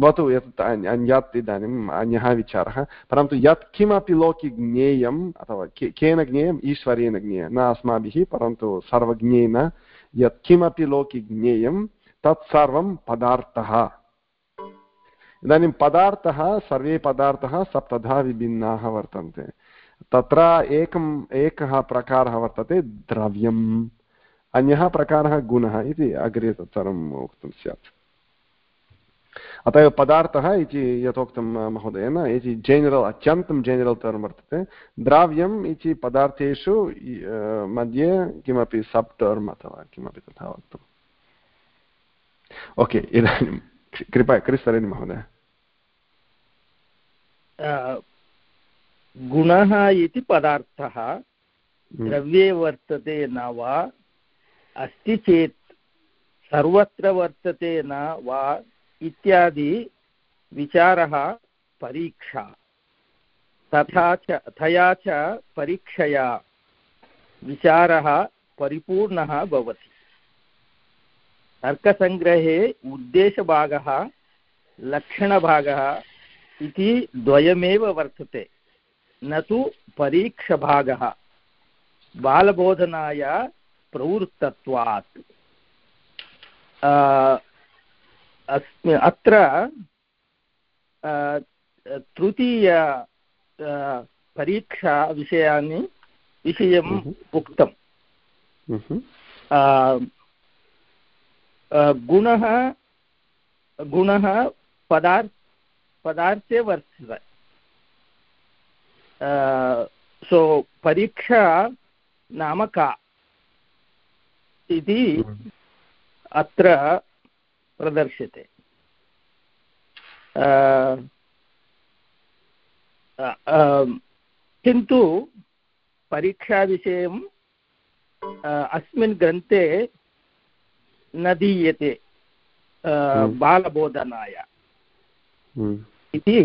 भवतु यत् अन्यत् इदानीम् अन्यः विचारः। परन्तु यत् किमपि लोके ज्ञेयम्, अथवा केन ज्ञेयम्, ईश्वरेण ज्ञेयं न अस्माभिः, परन्तु सर्वज्ञेन यत् किमपि लोके ज्ञेयं तत् सर्वं पदार्थः। इदानीं पदार्थः, सर्वे पदार्थाः सप्तधा विभिन्नाः वर्तन्ते। तत्र एकम्, एकः प्रकारः वर्तते द्रव्यम्। अन्यः प्रकारः गुणः इति अग्रे तत्सर्वम् उक्तं स्यात्। अतः एव पदार्थः इति यथोक्तं महोदयेन, इति जेनरल् अत्यन्तं जेनरल् टर्म् वर्तते। द्राव्यम् इति पदार्थेषु मध्ये किमपि सब् टर्म् अथवा किमपि तथा वक्तुम्। ओके, इदानीं कृपया क्रिस्तरेणि महोदय। गुणः इति पदार्थः हम्म। द्रव्ये वर्तते न वा अस्ति चेत् सर्वत्र वर्तते न वा इत्यादि विचारः परीक्षा तथा च तया च परीक्षया विचारः परिपूर्णः भवति तर्कसङ्ग्रहे उद्देशभागः लक्षणभागः इति द्वयमेव वर्तते न तु परीक्षभागः बालबोधनाय प्रवृत्तत्वात् अस्मि अत्र तृतीय परीक्षाविषयानि विषयम् हम्म। उक्तम् हम्म। गुणः गुणः पदार्थ पदार्थे वर्तते सो परीक्षा नाम का इति हम्म। अत्र प्रदर्श्यते किन्तु परीक्षाविषयं अस्मिन् ग्रन्थे न दीयते हम्म। बालबोधनाय हम्म। इति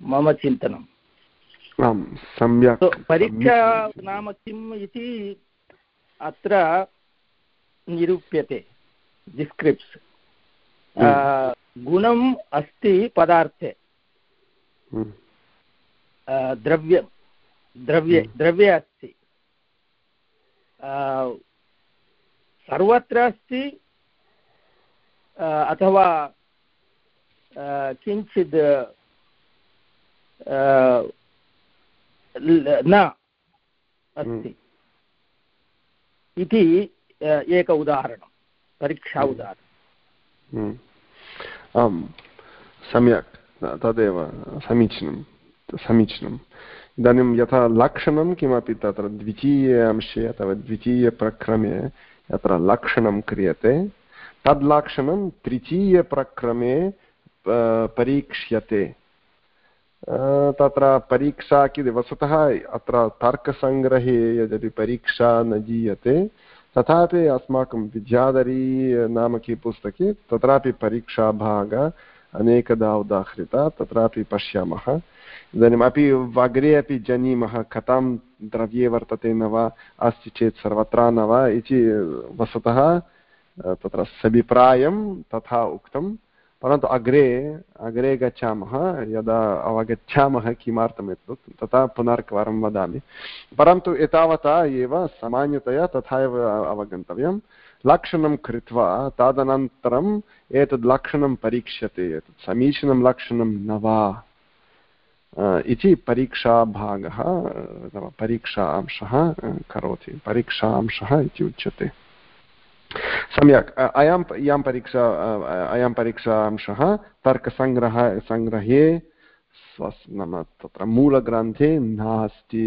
मम चिन्तनम् आम् सम्यक् परीक्षा नाम किम् इति अत्र निरूप्यते डिस्क्रिप्स् हम्म। गुणम् अस्ति पदार्थे हम्म। द्रव्य द्रव्ये हम्म। द्रव्ये अस्ति सर्वत्र अस्ति अथवा किञ्चित् न अस्ति। इति एक उदाहरणं परीक्षा उदाहरणं। हम्म। आम् सम्यक् तदेव समीचीनं समीचीनम्। इदानीं यथा लक्षणं किमपि तत्र द्वितीये अंशे अथवा द्वितीयप्रक्रमे यत्र लक्षणं क्रियते तद् लक्षणं तृतीयप्रक्रमे परीक्ष्यते। तत्र परीक्षा किल वस्तुतः अत्र तर्कसङ्ग्रहे यदपि परीक्षा न दीयते तथापि अस्माकं विद्याधरी नामके पुस्तके तत्रापि परीक्षाभाग अनेकदा उदाहृता, तत्रापि पश्यामः। इदानीम् अपि अग्रे अपि जानीमः, कथां द्रव्ये वर्तते न वा, अस्ति चेत् सर्वत्र न वा इति वस्तुतः तत्र सभिप्रायं तथा उक्तं परन्तु अग्रे अग्रे गच्छामः, यदा अवगच्छामः किमर्थम् इत्युक्ते, तथा पुनर्कवारं वदामि। परन्तु एतावता एव सामान्यतया तथा एव अवगन्तव्यं लक्षणं कृत्वा तदनन्तरम् एतद् लक्षणं परीक्ष्यते एतत् समीचीनं लक्षणं न वा इति परीक्षाभागः परीक्षा अंशः करोति। परीक्षा अंशः इति उच्यते। सम्यक् अयम् इयं परीक्षा अयं परीक्षा अंशः तर्कसङ्ग्रह सङ्ग्रहे स्वस् नाम तत्र मूलग्रन्थे नास्ति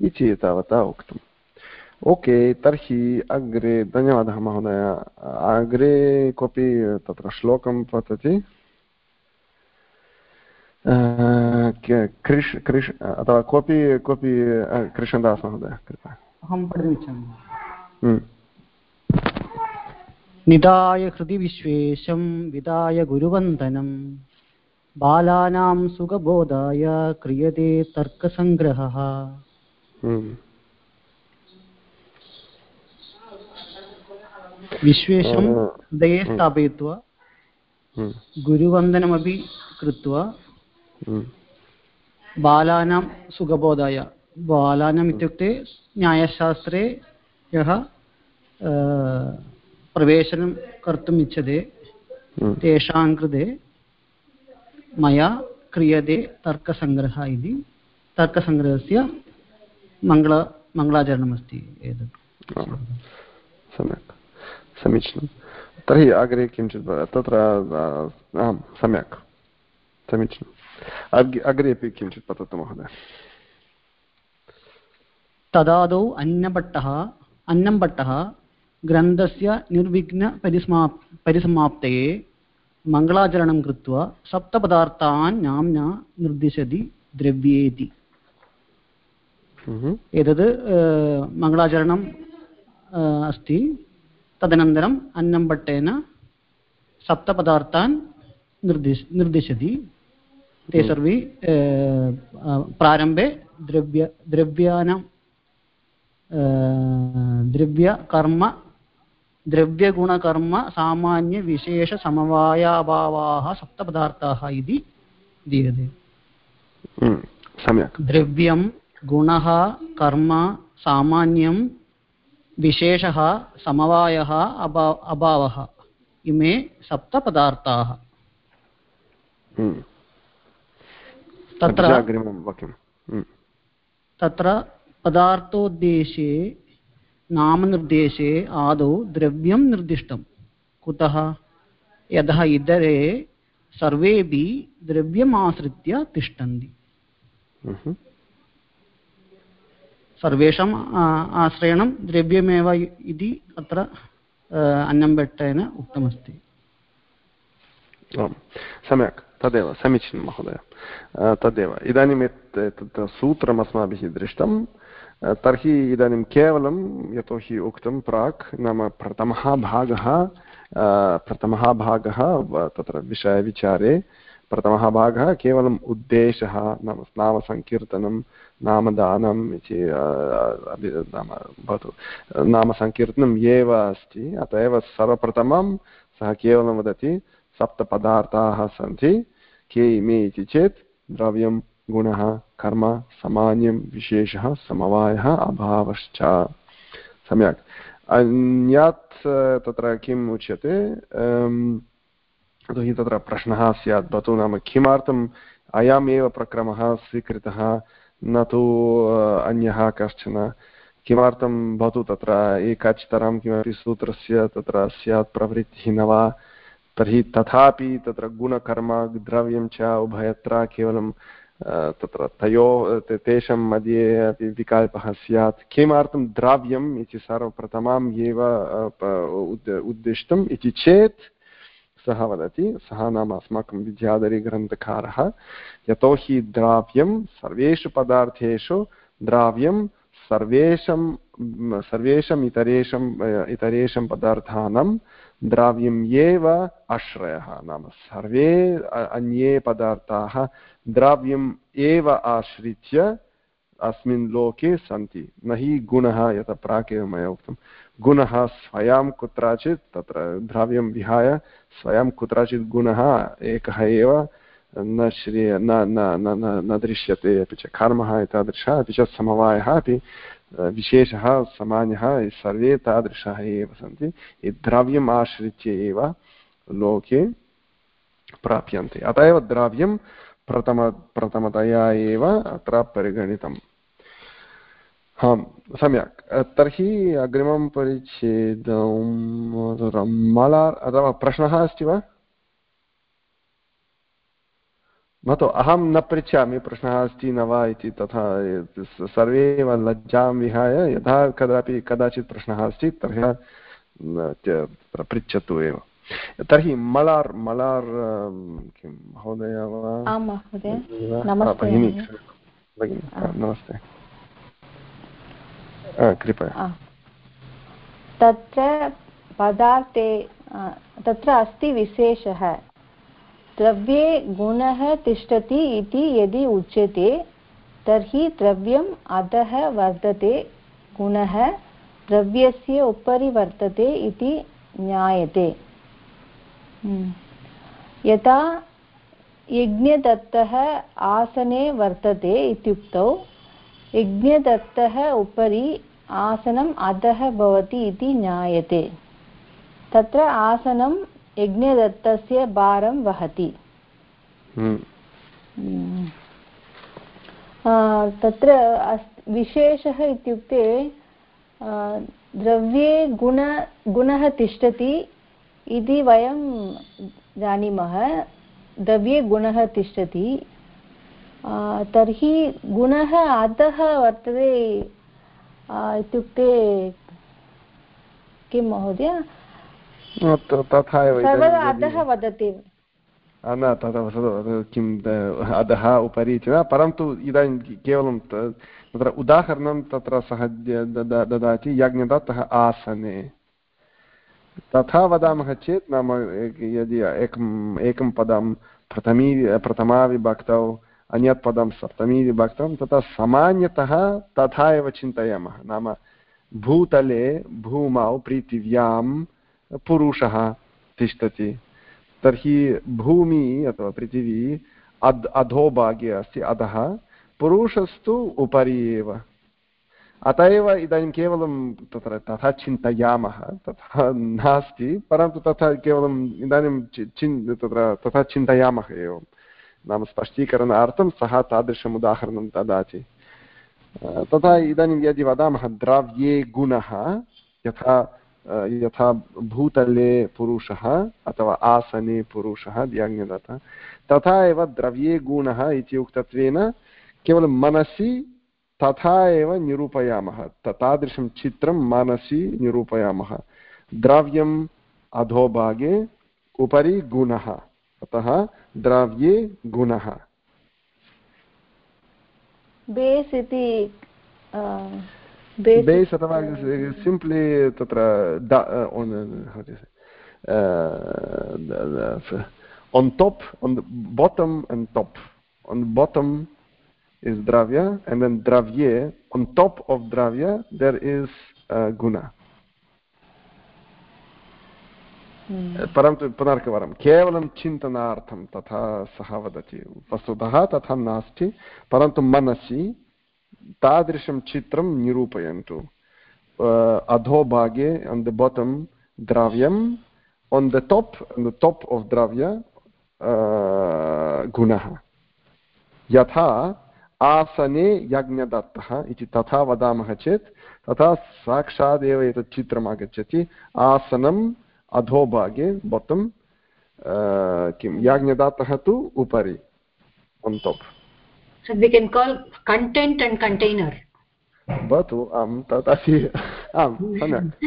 इति तावता उक्तम्। ओके तर्हि अग्रे धन्यवादः महोदय। अग्रे कोऽपि तत्र श्लोकं पतति? कृष् कृष् अथवा कोऽपि कोऽपि कृष्णदास् महोदय कृपया अहं पठितुमिच्छामि। निधाय हृदि विश्वेशं विदाय गुरुवन्दनं बालानां सुखबोधाय क्रियते तर्कसङ्ग्रहः। विश्वेशं हृदये। स्थापयित्वा। गुरुवन्दनमपि कृत्वा बालानां सुखबोधाय बालानाम् इत्युक्ते न्यायशास्त्रे यः प्रवेशनं कर्तुम् इच्छते। तेषां कृते मया क्रियते तर्कसङ्ग्रहः इति। तर्कसङ्ग्रहस्य मङ्गल मङ्गलाचरणमस्ति एतत्। सम्यक्। समीचीनं। तर्हि अग्रे किञ्चित् तत्र आं सम्यक्। समीचीनम् अग्रे अपि किञ्चित् पततु महोदय। तदादौ अन्नभट्टः अन्नम्भट्टः ग्रन्थस्य निर्विघ्नपरिसमाप् परिसमाप्तये मङ्गलाचरणं कृत्वा सप्तपदार्थान् नाम्ना निर्दिशति द्रव्येति। एतद् मङ्गलाचरणम् अस्ति। तदनन्तरम् अन्नम्भट्टेन सप्तपदार्थान् निर्दिश निर्दिशति। ते सर्वे प्रारम्भे द्रव्य द्रव्याणां द्रव्यकर्म द्रव्यगुणकर्म सामान्यविशेषसमवायाभावाः सप्तपदार्थाः इति दीयते सम्यक् द्रव्यं गुणः कर्म सामान्यं विशेषः समवायः अभा अभावः इमे सप्तपदार्थाः तत्र तत्र पदार्थोद्देशे नामनिर्देशे आदौ द्रव्यं निर्दिष्टं कुतः? यतः इतरे सर्वेपि द्रव्यमाश्रित्य तिष्ठन्ति। सर्वेषाम् आश्रयणं द्रव्यमेव इति अत्र अन्नम्भट्टेन उक्तमस्ति। सम्यक्। तदेव। समीचीनं महोदय। तदेव। इदानीम् एतत् सूत्रम् अस्माभिः दृष्टं तर्हि इदानीं केवलं यतोहि उक्तं प्राक् नाम प्रथमः भागः प्रथमः भागः तत्र विषयविचारे प्रथमः भागः केवलम् उद्देशः, नाम नामसङ्कीर्तनं, नामदानम् इति नाम भवतु, नामसङ्कीर्तनम् एव अस्ति, अत एव सर्वप्रथमं सः केवलं वदति, सप्तपदार्थाः सन्ति, के इमे इति चेत् द्रव्यं गुणः कर्म सामान्यं विशेषः समवायः अभावश्च। सम्यक्। अन्यत् तत्र किम् उच्यते? यतोहि तत्र प्रश्नः स्यात्, भवतु नाम किमर्थम् अयमेव प्रक्रमः स्वीकृतः? न तु अन्यः कश्चन। किमर्थं भवतु तत्र एकचितरं किमपि सूत्रस्य तत्र स्यात् प्रवृत्तिः न वा? तर्हि तथापि तत्र गुणकर्म, द्रव्यं च उभयत्र केवलं तत्र तयो तेषां मध्ये अपि विकल्पः स्यात्। किमर्थं द्रव्यम् इति सर्वप्रथमम् एव उद्दिष्टम् इति चेत्, सः वदति, सः नाम अस्माकं विद्याधरीग्रन्थकारः, यतोहि द्राव्यं सर्वेषु पदार्थेषु द्राव्यं सर्वेषां सर्वेषाम् इतरेषाम् इतरेषां पदार्थानां द्राव्यम् एव आश्रयः नाम सर्वे अन्ये पदार्थाः द्राव्यम् एव आश्रित्य अस्मिन् लोके सन्ति। न हि गुणः यथा प्राक् एव मया उक्तं। गुणः स्वयं कुत्रचित्, तत्र द्रव्यं विहाय स्वयं कुत्रचित् गुणः एकः एव न श्रिय न न न दृश्यते अपि च। कर्मः एतादृशः अपि च समवायः अपि विशेषः, सामान्यः सर्वे तादृशाः एव सन्ति। द्रव्यम् आश्रित्य एव लोके प्राप्यन्ते। अत एव द्रव्यं प्रथम, प्रथमतया एव अत्र परिगणितम्। आम्, सम्यक्। तर्हि अग्रिमं परिच्छेदं मला अथवा प्रश्नः अस्ति वा? भवतु अहं न पृच्छामि प्रश्नः अस्ति न वा इति तथा सर्वे एव लज्जां विहाय यदा कदापि कदाचित् प्रश्नः अस्ति तर्हि पृच्छतु एव। तर्हि मलार् मलार् किं महोदय वा? भगिनी। भगिनि नमस्ते। कृपया। तत्र पदार्थे तत्र अस्ति विशेषः। द्रव्ये गुणः तिष्ठति इति यदि उच्यते, तर्हि द्रव्यम् अधः वर्तते गुणः द्रव्यस्य उपरि वर्तते इति ज्ञायते हम्म। यथा यज्ञदत्तः आसने वर्तते इत्युक्तौ, यज्ञदत्तः उपरि आसनम् अधः भवति इति ज्ञायते तत्र आसनं यज्ञदत्तस्य भारं वहति। हम्म। तत्र विशेषः इत्युक्ते द्रव्ये गुण गुणः तिष्ठति इति वयं जानीमः। द्रव्ये गुणः तिष्ठति। तर्हि गुणः अधः वर्तते इत्युक्ते किं महोदय? तथा एव अधः वदति। न तथा किम् अधः उपरि च परन्तु इदानीं केवलं तत्र उदाहरणं तत्र सः ददाति यज्ञदत्तः आसने। तथा वदामः चेत् नाम यदि एकम् एकं पदं प्रथमी प्रथमाविभक्तौ अन्यत् पदं सप्तमीविभक्तं तथा सामान्यतः तथा एव चिन्तयामः। नाम भूतले भूमौ पृथिव्यां पुरुषः तिष्ठति। तर्हि भूमि अथवा पृथिवी अद् अधोभागे अस्ति, अधः पुरुषस्तु उपरि एव। अत एव इदानीं केवलं तत्र तथा चिन्तयामः, तथा नास्ति, परन्तु तथा केवलम् इदानीं चिन्, तत्र तथा चिन्तयामः एवं। नाम स्पष्टीकरणार्थं सः तादृशम् उदाहरणं ददाति। तथा इदानीं यदि वदामः द्रव्ये गुणः, यथा यथा भूतले पुरुषः अथवा आसने पुरुषः ज्ञातः तथा एव द्रव्ये गुणः इति उक्तत्वेन केवलं मनसि तथा एव निरूपयामः। तादृशं चित्रं मनसि निरूपयामः। द्रव्यम् अधोभागे उपरि गुणः। अतः द्रव्ये गुणः। बेस् इति बेस् अथवा सिम्प्लि तत्र on top on the bottom and top on bottom is dravya and then dravye on top of dravya there is uh, guna परन्तु पुनर्कवारं केवलं चिन्तनार्थं तथा सः वदति वस्तुतः तथा नास्ति परन्तु मनसि तादृशं चित्रं निरूपयन्तु। अधोभागे अन् द बटम् द्रव्यम् the top, on the top of dravya गुणः। यथा, आसने यज्ञदत्तः इति तथा वदामः चेत्, तथा साक्षादेव एतत् चित्रम् आगच्छति। आसनम् अधोभागे बटम् किं? याज्ञदातः तु उपरि top so we can call content and container. भवतु आं तदपि आं सम्यक्।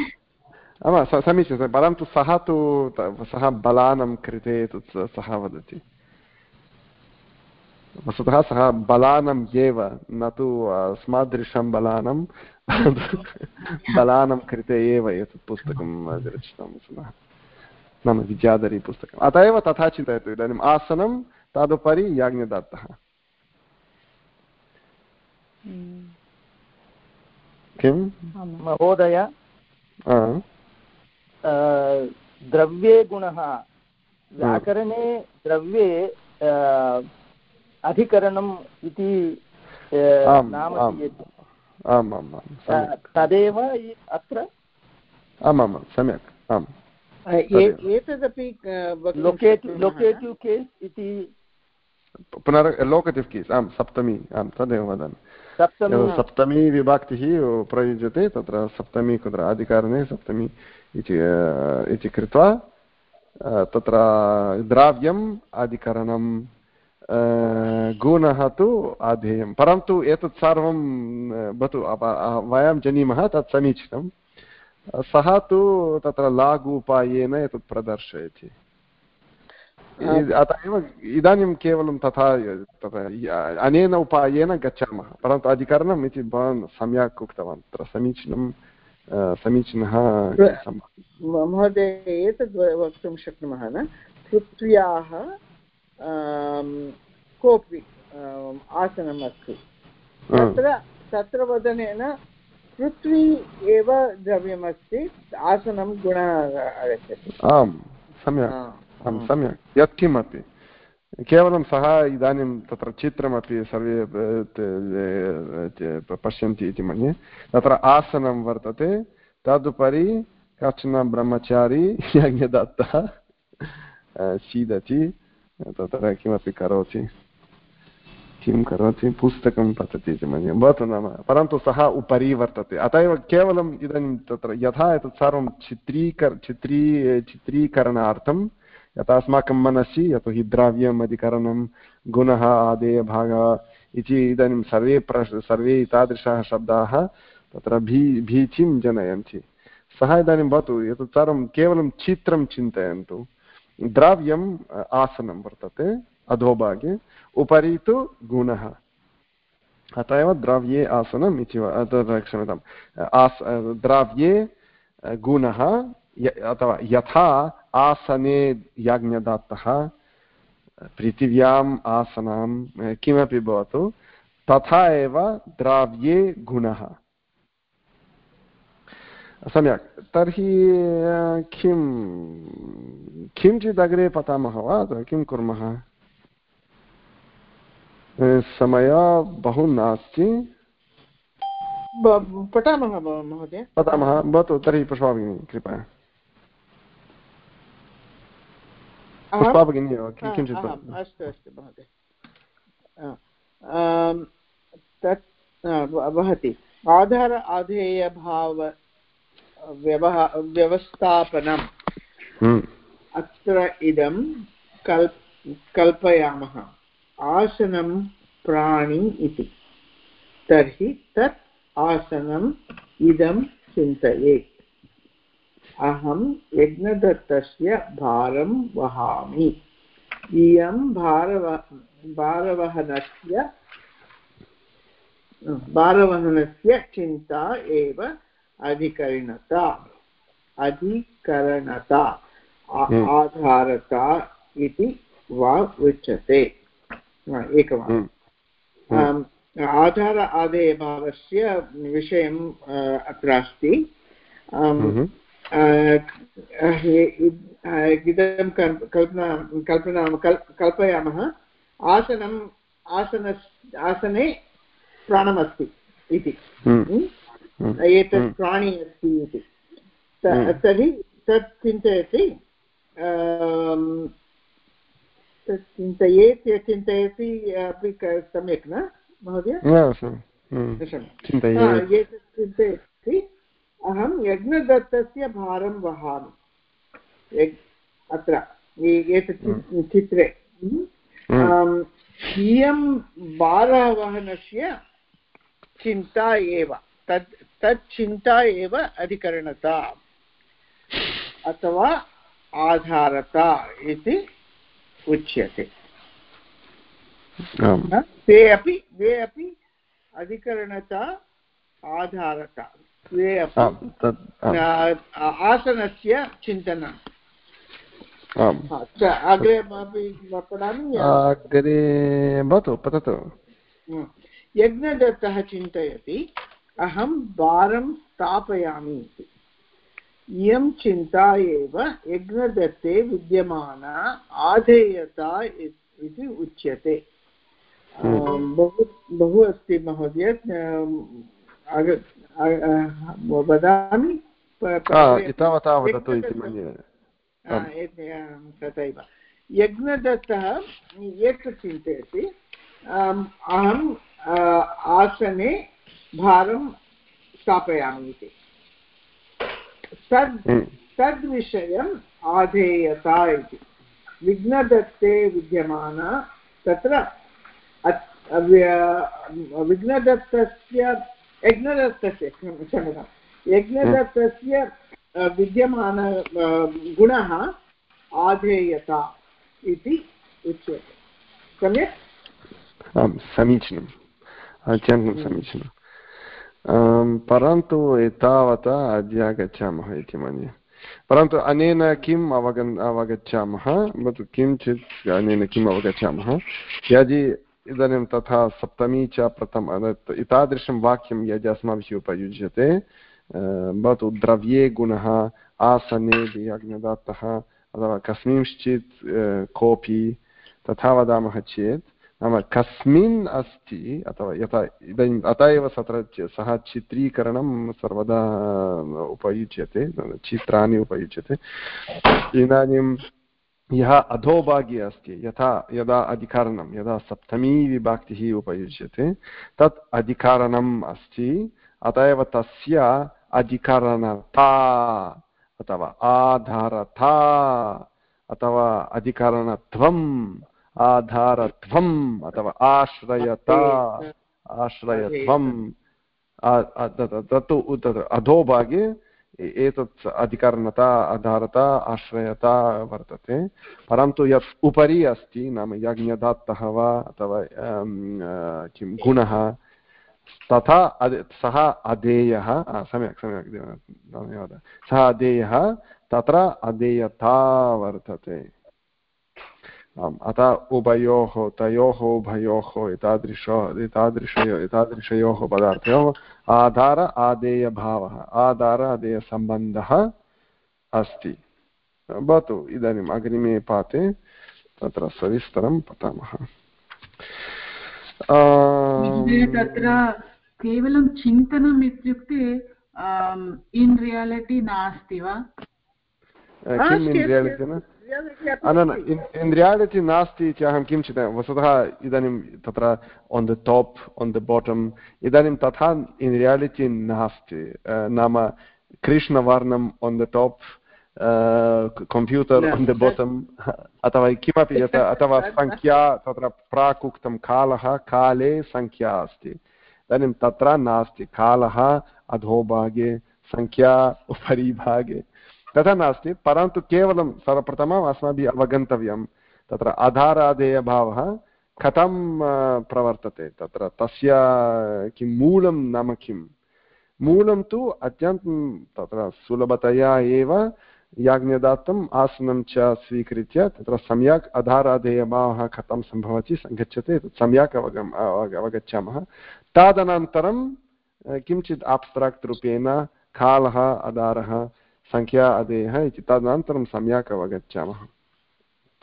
आम् समीचीनं परन्तु सः तु सः बलानां कृते सः वदति। वस्तुतः सः बलानम् एव न तु अस्मादृशं बलानं (laughs) बलानां कृते एव एतत् पुस्तकं विरचितं पुनः नाम विद्याधरी पुस्तकम्। अत एव तथा चिन्तयतु इदानीम् आसनं तदुपरि याज्ञदत्तः। किं महोदय द्रव्ये गुणः। व्याकरणे द्रव्ये अधिकरणम् इति नाम आम्। आम् आम् तदेव अत्र? आमामां सम्यक्। आम्। एतदपि लोकेटिव् केस् इति पुनर् लोकेटिव् केस् आं सप्तमी आं तदेव वदामि सप्तमी। विभक्तिः प्रयुज्यते, तत्र सप्तमी कुत्र अधिकारणे सप्तमी इति कृत्वा तत्र द्राव्यम् अधिकरणं गुणः तु अधेयं परन्तु एतत् सर्वं भवतु वयं जानीमः तत् समीचीनं सः तु तत्र लाघु उपायेन एतत् प्रदर्शयति। अतः एव इदानीं केवलं तथा तथा अनेन उपायेन गच्छामः परन्तु अधिकरणम् इति भवान् सम्यक् उक्तवान्। तत्र समीचीनं समीचीनः महोदय एतद् वक्तुं शक्नुमः न? पृथ्व्याः कोऽपि आसनम् अस्ति। तत्र तत्र वदनेन पृथ्वी एव द्रव्यमस्ति आसनं गुणः आगच्छति। आम् सम्यक्। आं सम्यक्। यत्किमपि केवलं सः इदानीं तत्र चित्रमपि सर्वे पश्यन्ति इति मन्ये। तत्र आसनं वर्तते। तदुपरि कश्चन ब्रह्मचारी (laughs) यज्ञदत्तः सीदति। तत्र किमपि करोति। किं करोति? पुस्तकं पठति इति मन्ये। भवतु नाम। परन्तु सः उपरि वर्तते। अत एव केवलम् इदानीं तत्र यथा एतत् सर्वं चित्रीकर चित्री चित्रीकरणार्थं यथा अस्माकं मनसि यतोहि द्रव्यम् अधिकरणं गुणः आदेयभागः इति इदानीं सर्वे प्रश्, सर्वे तादृशाः शब्दाः तत्र भी, भीतिं जनयन्ति। सः इदानीं भवतु, एतत् सर्वं केवलं चित्रं चिन्तयन्तु। द्रव्यम् आसनं वर्तते, अधोभागे, उपरि तु गुणः। अत एव द्रव्ये आसनम् इति क्षम्यताम्। आस्, द्रव्ये गुणः अथवा यथा आसने याज्ञदत्तः पृथिव्याम् आसनं किमपि भवतु तथा एव द्रव्ये गुणः। सम्यक्। तर्हि किं किञ्चित् अग्रे पठामः वा किं कुर्मः? समयः बहु नास्ति। पठामः महोदय। पठामः। भवतु तर्हि पुष्पा भगिनी कृपया। पुष्पा भगिनी किञ्चित् अस्तु अस्तु महोदय तत् वहति आधार आधेयभाव व्यवस्थापनम्। अत्र इदं कल् कल्पयामः आसनं प्राणी इति तर्हि तत् आसनम् इदं चिन्तयेत् अहं यज्ञदत्तस्य भारं वहामि इयं भारव भारवहनस्य भारवहनस्य चिन्ता एव अधिकरणता अधिकरणता हम्म। आधारता इति वा उच्यते एकवारम् हम्म। हम्म। आधार आदेयभावस्य विषयं अत्र अस्ति इदं कल्पना कल्पना कल्पयामः आसनम् आसन आसने प्राणमस्ति इति। एतत् प्राणी अस्ति इति। तर्हि तत् चिन्तयति तत् चिन्तयेत् चिन्तयति अपि सम्यक् न महोदय? चिन्तयति। अहं यज्ञदत्तस्य भारं वहामि। अत्र एतत् चित्रे। इयं भारवहनस्य चिन्ता एव। तत् तत् चिन्ता एव अधिकरणता। अथवा आधारता इति उच्यते। ते अपि ते अपि अधिकरणता आधारता। द्वे अपि आसनस्य चिन्तनम्। अग्रे पठामि अग्रे भवतु पठतु यज्ञदत्तः चिन्तयति अहं भारं स्थापयामि इति। इयं चिन्ता एव यज्ञदत्ते विद्यमाना आधेयता इति उच्यते। बहु बहु अस्ति महोदय वदामि एतावता वदतु इति मन्ये। तथैव। यज्ञदत्तः एतत् चिन्तयति अहम् आसने भारं स्थापयामि इति। तद् हम्म। तद्विषयम् आधेयता इति। विघ्नदत्ते विद्यमाना तत्र विघ्नदत्तस्य यज्ञदत्तस्य क्षम्यतां यज्ञदत्तस्य विद्यमान गुणः आधेयता इति उच्यते। सम्यक्? समीचीनम् अत्यन्तं समीचीनम् परन्तु एतावता अद्य गच्छामः इति मन्ये। परन्तु अनेन किम् अवगन् अवगच्छामः? किञ्चित् अनेन किम् अवगच्छामः? यदि इदानीं तथा सप्तमी च प्रथम एतादृशं वाक्यं यदि अस्माभिः उपयुज्यते भवतु द्रव्ये गुणः, आसने अग्नदत्तः अथवा कस्मिंश्चित् कोऽपि तथा वदामः चेत्, नाम कस्मिन् अस्ति, अथवा यथा इदानीम् अत एव तत्र सः चित्रीकरणं सर्वदा उपयुज्यते चित्राणि उपयुज्यते। इदानीं यः अधोभागे अस्ति यथा यदा अधिकरणं यदा सप्तमी विभक्तिः उपयुज्यते तत् अधिकरणम् अस्ति अत एव तस्य अधिकरणता अथवा आधारता अथवा अधिकरणत्वम् आधारत्वम् अथवा आश्रयता आश्रयत्वम् तत्तु अधोभागे एतत् अधिकरणता, आधारता, आश्रयता वर्तते। परन्तु यत् उपरि अस्ति, नाम यज्ञदात्तः वा अथवा किं, गुणः, तथा सः अधेयः सम्यक् सम्यक्, धन्यवादः। सः अधेयः, तत्र अधेयता वर्तते। आम् अतः उभयोः तयोः उभयोः एतादृश एतादृशयो एतादृशयोः पदार्थयोः आधार आदेयभावः आधार आदेयसम्बन्धः अस्ति भवतु इदानीम् अग्रिमे पाते तत्र सविस्तरं पठामः तत्र केवलं चिन्तनम् इत्युक्ते इन् रियालिटि नास्ति वा किम् इन् रियालिटि न इन् रियालिटि नास्ति इति अहं किं चिन्तयामि वस्तुतः इदानीं तत्र on the top on the bottom इदानीं तथा इन् रियालिटि नास्ति नाम कृष्णवर्णम् on the top computer on the bottom अथवा किमपि यत् अथवा सङ्ख्या तत्र प्राक् उक्तं कालः काले सङ्ख्या अस्ति इदानीं तत्र नास्ति कालः अधोभागे सङ्ख्या उपरि भागे तथा नास्ति, परन्तु केवलं सर्वप्रथमम् अस्माभिः अवगन्तव्यं। तत्र आधारादेयभावः कथं प्रवर्तते? तत्र तस्य किं मूलं नाम किं? मूलं तु अत्यन्तं तत्र सुलभतया एव याज्ञदात्तम् आसनं च स्वीकृत्य तत्र सम्यक् आधाराधेयभावः कथं सम्भवति गच्छति तत् सम्यक् अवगम् अवगच्छामः। तदनन्तरं किञ्चित् आब्स्ट्राक्ट् रूपेण कालः आधारः सङ्ख्या अदेयः इति तदनन्तरं सम्यक् अवगच्छामः।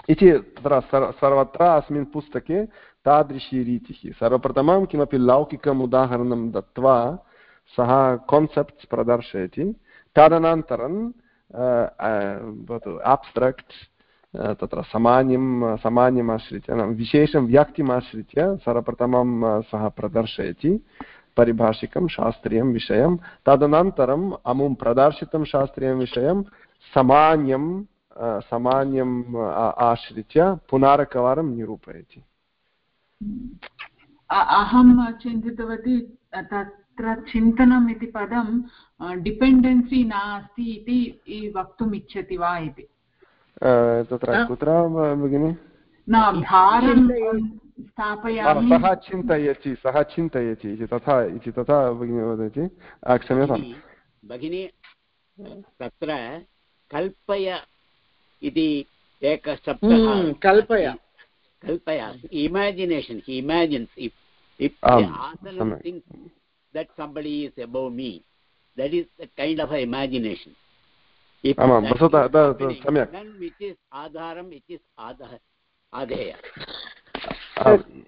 इति तत्र सर्वत्र अस्मिन् पुस्तके तादृशी रीतिः। सर्वप्रथमं किमपि लौकिकम् उदाहरणं दत्त्वा सः कान्सेप्ट्स् प्रदर्शयति। तदनन्तरं भवतु आब्स्ट्राक्ट् तत्र सामान्यं सामान्यम् आश्रित्य विशेषं व्यक्तिमाश्रित्य सर्वप्रथमं सः प्रदर्शयति। परिभाषिकं शास्त्रीयं विषयं तदनन्तरम् अमुं प्रदर्शितं शास्त्रीयं विषयं सामान्यं सामान्यम् आश्रित्य पुनरेकवारं निरूपयति। अहं चिन्तितवती तत्र चिन्तनम् इति पदं डिपेण्डेन्सि नास्ति इति वक्तुम् इच्छति वा इति। तत्र कुत्र भगिनि? न भारं स्थापयामि। सः चिन्तयति सः चिन्तयति इति तथा इति तथा भगिनी वदति क्षम्यतां भगिनी तत्र कल्पय इति एकः शब्दः हम्म, कल्पय। कल्पय इमेजिनेशन् हि इमेजिन्स् इफ् इफ् आसनं think that somebody is above me. That is the kind of a imagination. If सम्यक्। Then which is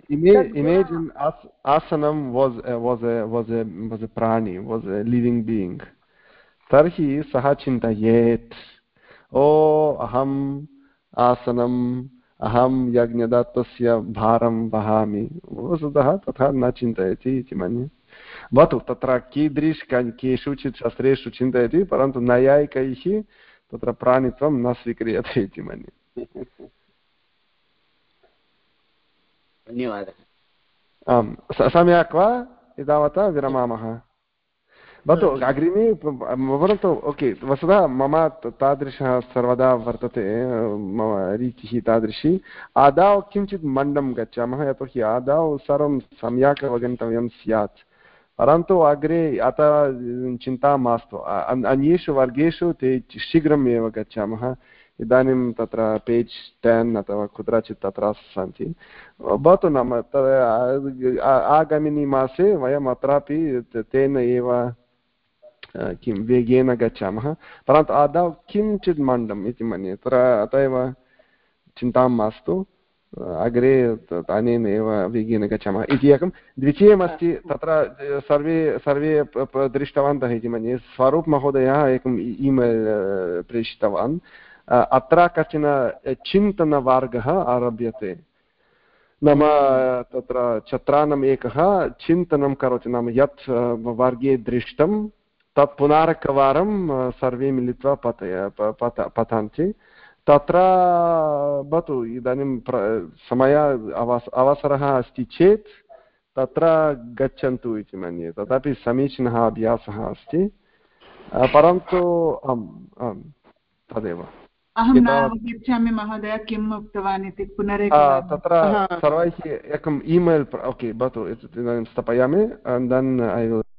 imagine, imagine as, asanam was a, was a was a was a prani was a living being. Tarhi सः चिन्तयेत् ओ अहम् आसनम् अहं यज्ञदत्तस्य भारं वहामि वस्तुतः तथा न चिन्तयति इति मन्ये भवतु तत्र कीदृश केषुचित् शास्त्रेषु चिन्तयति परन्तु नैयायिकैः तत्र प्राणित्वं न स्वीक्रियते इति मन्ये धन्यवादः। आम् सम्यक् वा? एतावता विरमामः। भवतु अग्रिमे परन्तु ओके वस्तुतः मम तादृशः सर्वदा वर्तते मम रीतिः तादृशी। आदौ किञ्चित् मण्डं गच्छामः यतोहि आदौ सर्वं सम्यक् अवगन्तव्यं स्यात्। परन्तु अग्रे अतः चिन्ता मास्तु। अन्येषु वर्गेषु ते शीघ्रम् एव गच्छामः। इदानीं तत्र पेज् टेन् अथवा कुत्रचित् तत्र सन्ति भवतु नाम आगामिनि मासे वयम् अत्रापि तेन एव किं, वेगेन गच्छामः। परन्तु आदौ किञ्चित् मण्डम् इति मन्ये, तत्र अत एव चिन्तां मास्तु। अग्रे अनेन एव वेगेन गच्छामः। इति एकं। द्वितीयमस्ति, तत्र, सर्वे सर्वे दृष्टवन्तः इति मन्ये, स्वरूप् महोदयः एकम् ईमेल् प्रेषितवान्। अत्र कश्चन चिन्तनमार्गः आरभ्यते नाम तत्र छात्राणाम् एकः चिन्तनं करोति नाम यत् वर्गे दृष्टं तत् पुनरेकवारं सर्वे मिलित्वा पत पतन्ति तत्र भवतु इदानीं समय अवस अवसरः अस्ति चेत् तत्र गच्छन्तु इति मन्ये तदपि समीचीनः अभ्यासः अस्ति परन्तु आम् आम् तदेव अहं न अवगच्छामि महोदय किम् उक्तवान् इति पुनरेक तत्र सर्वैः एकम् ईमेल् ओके भवतु इदानीं स्थापयामि देन् ऐ विल्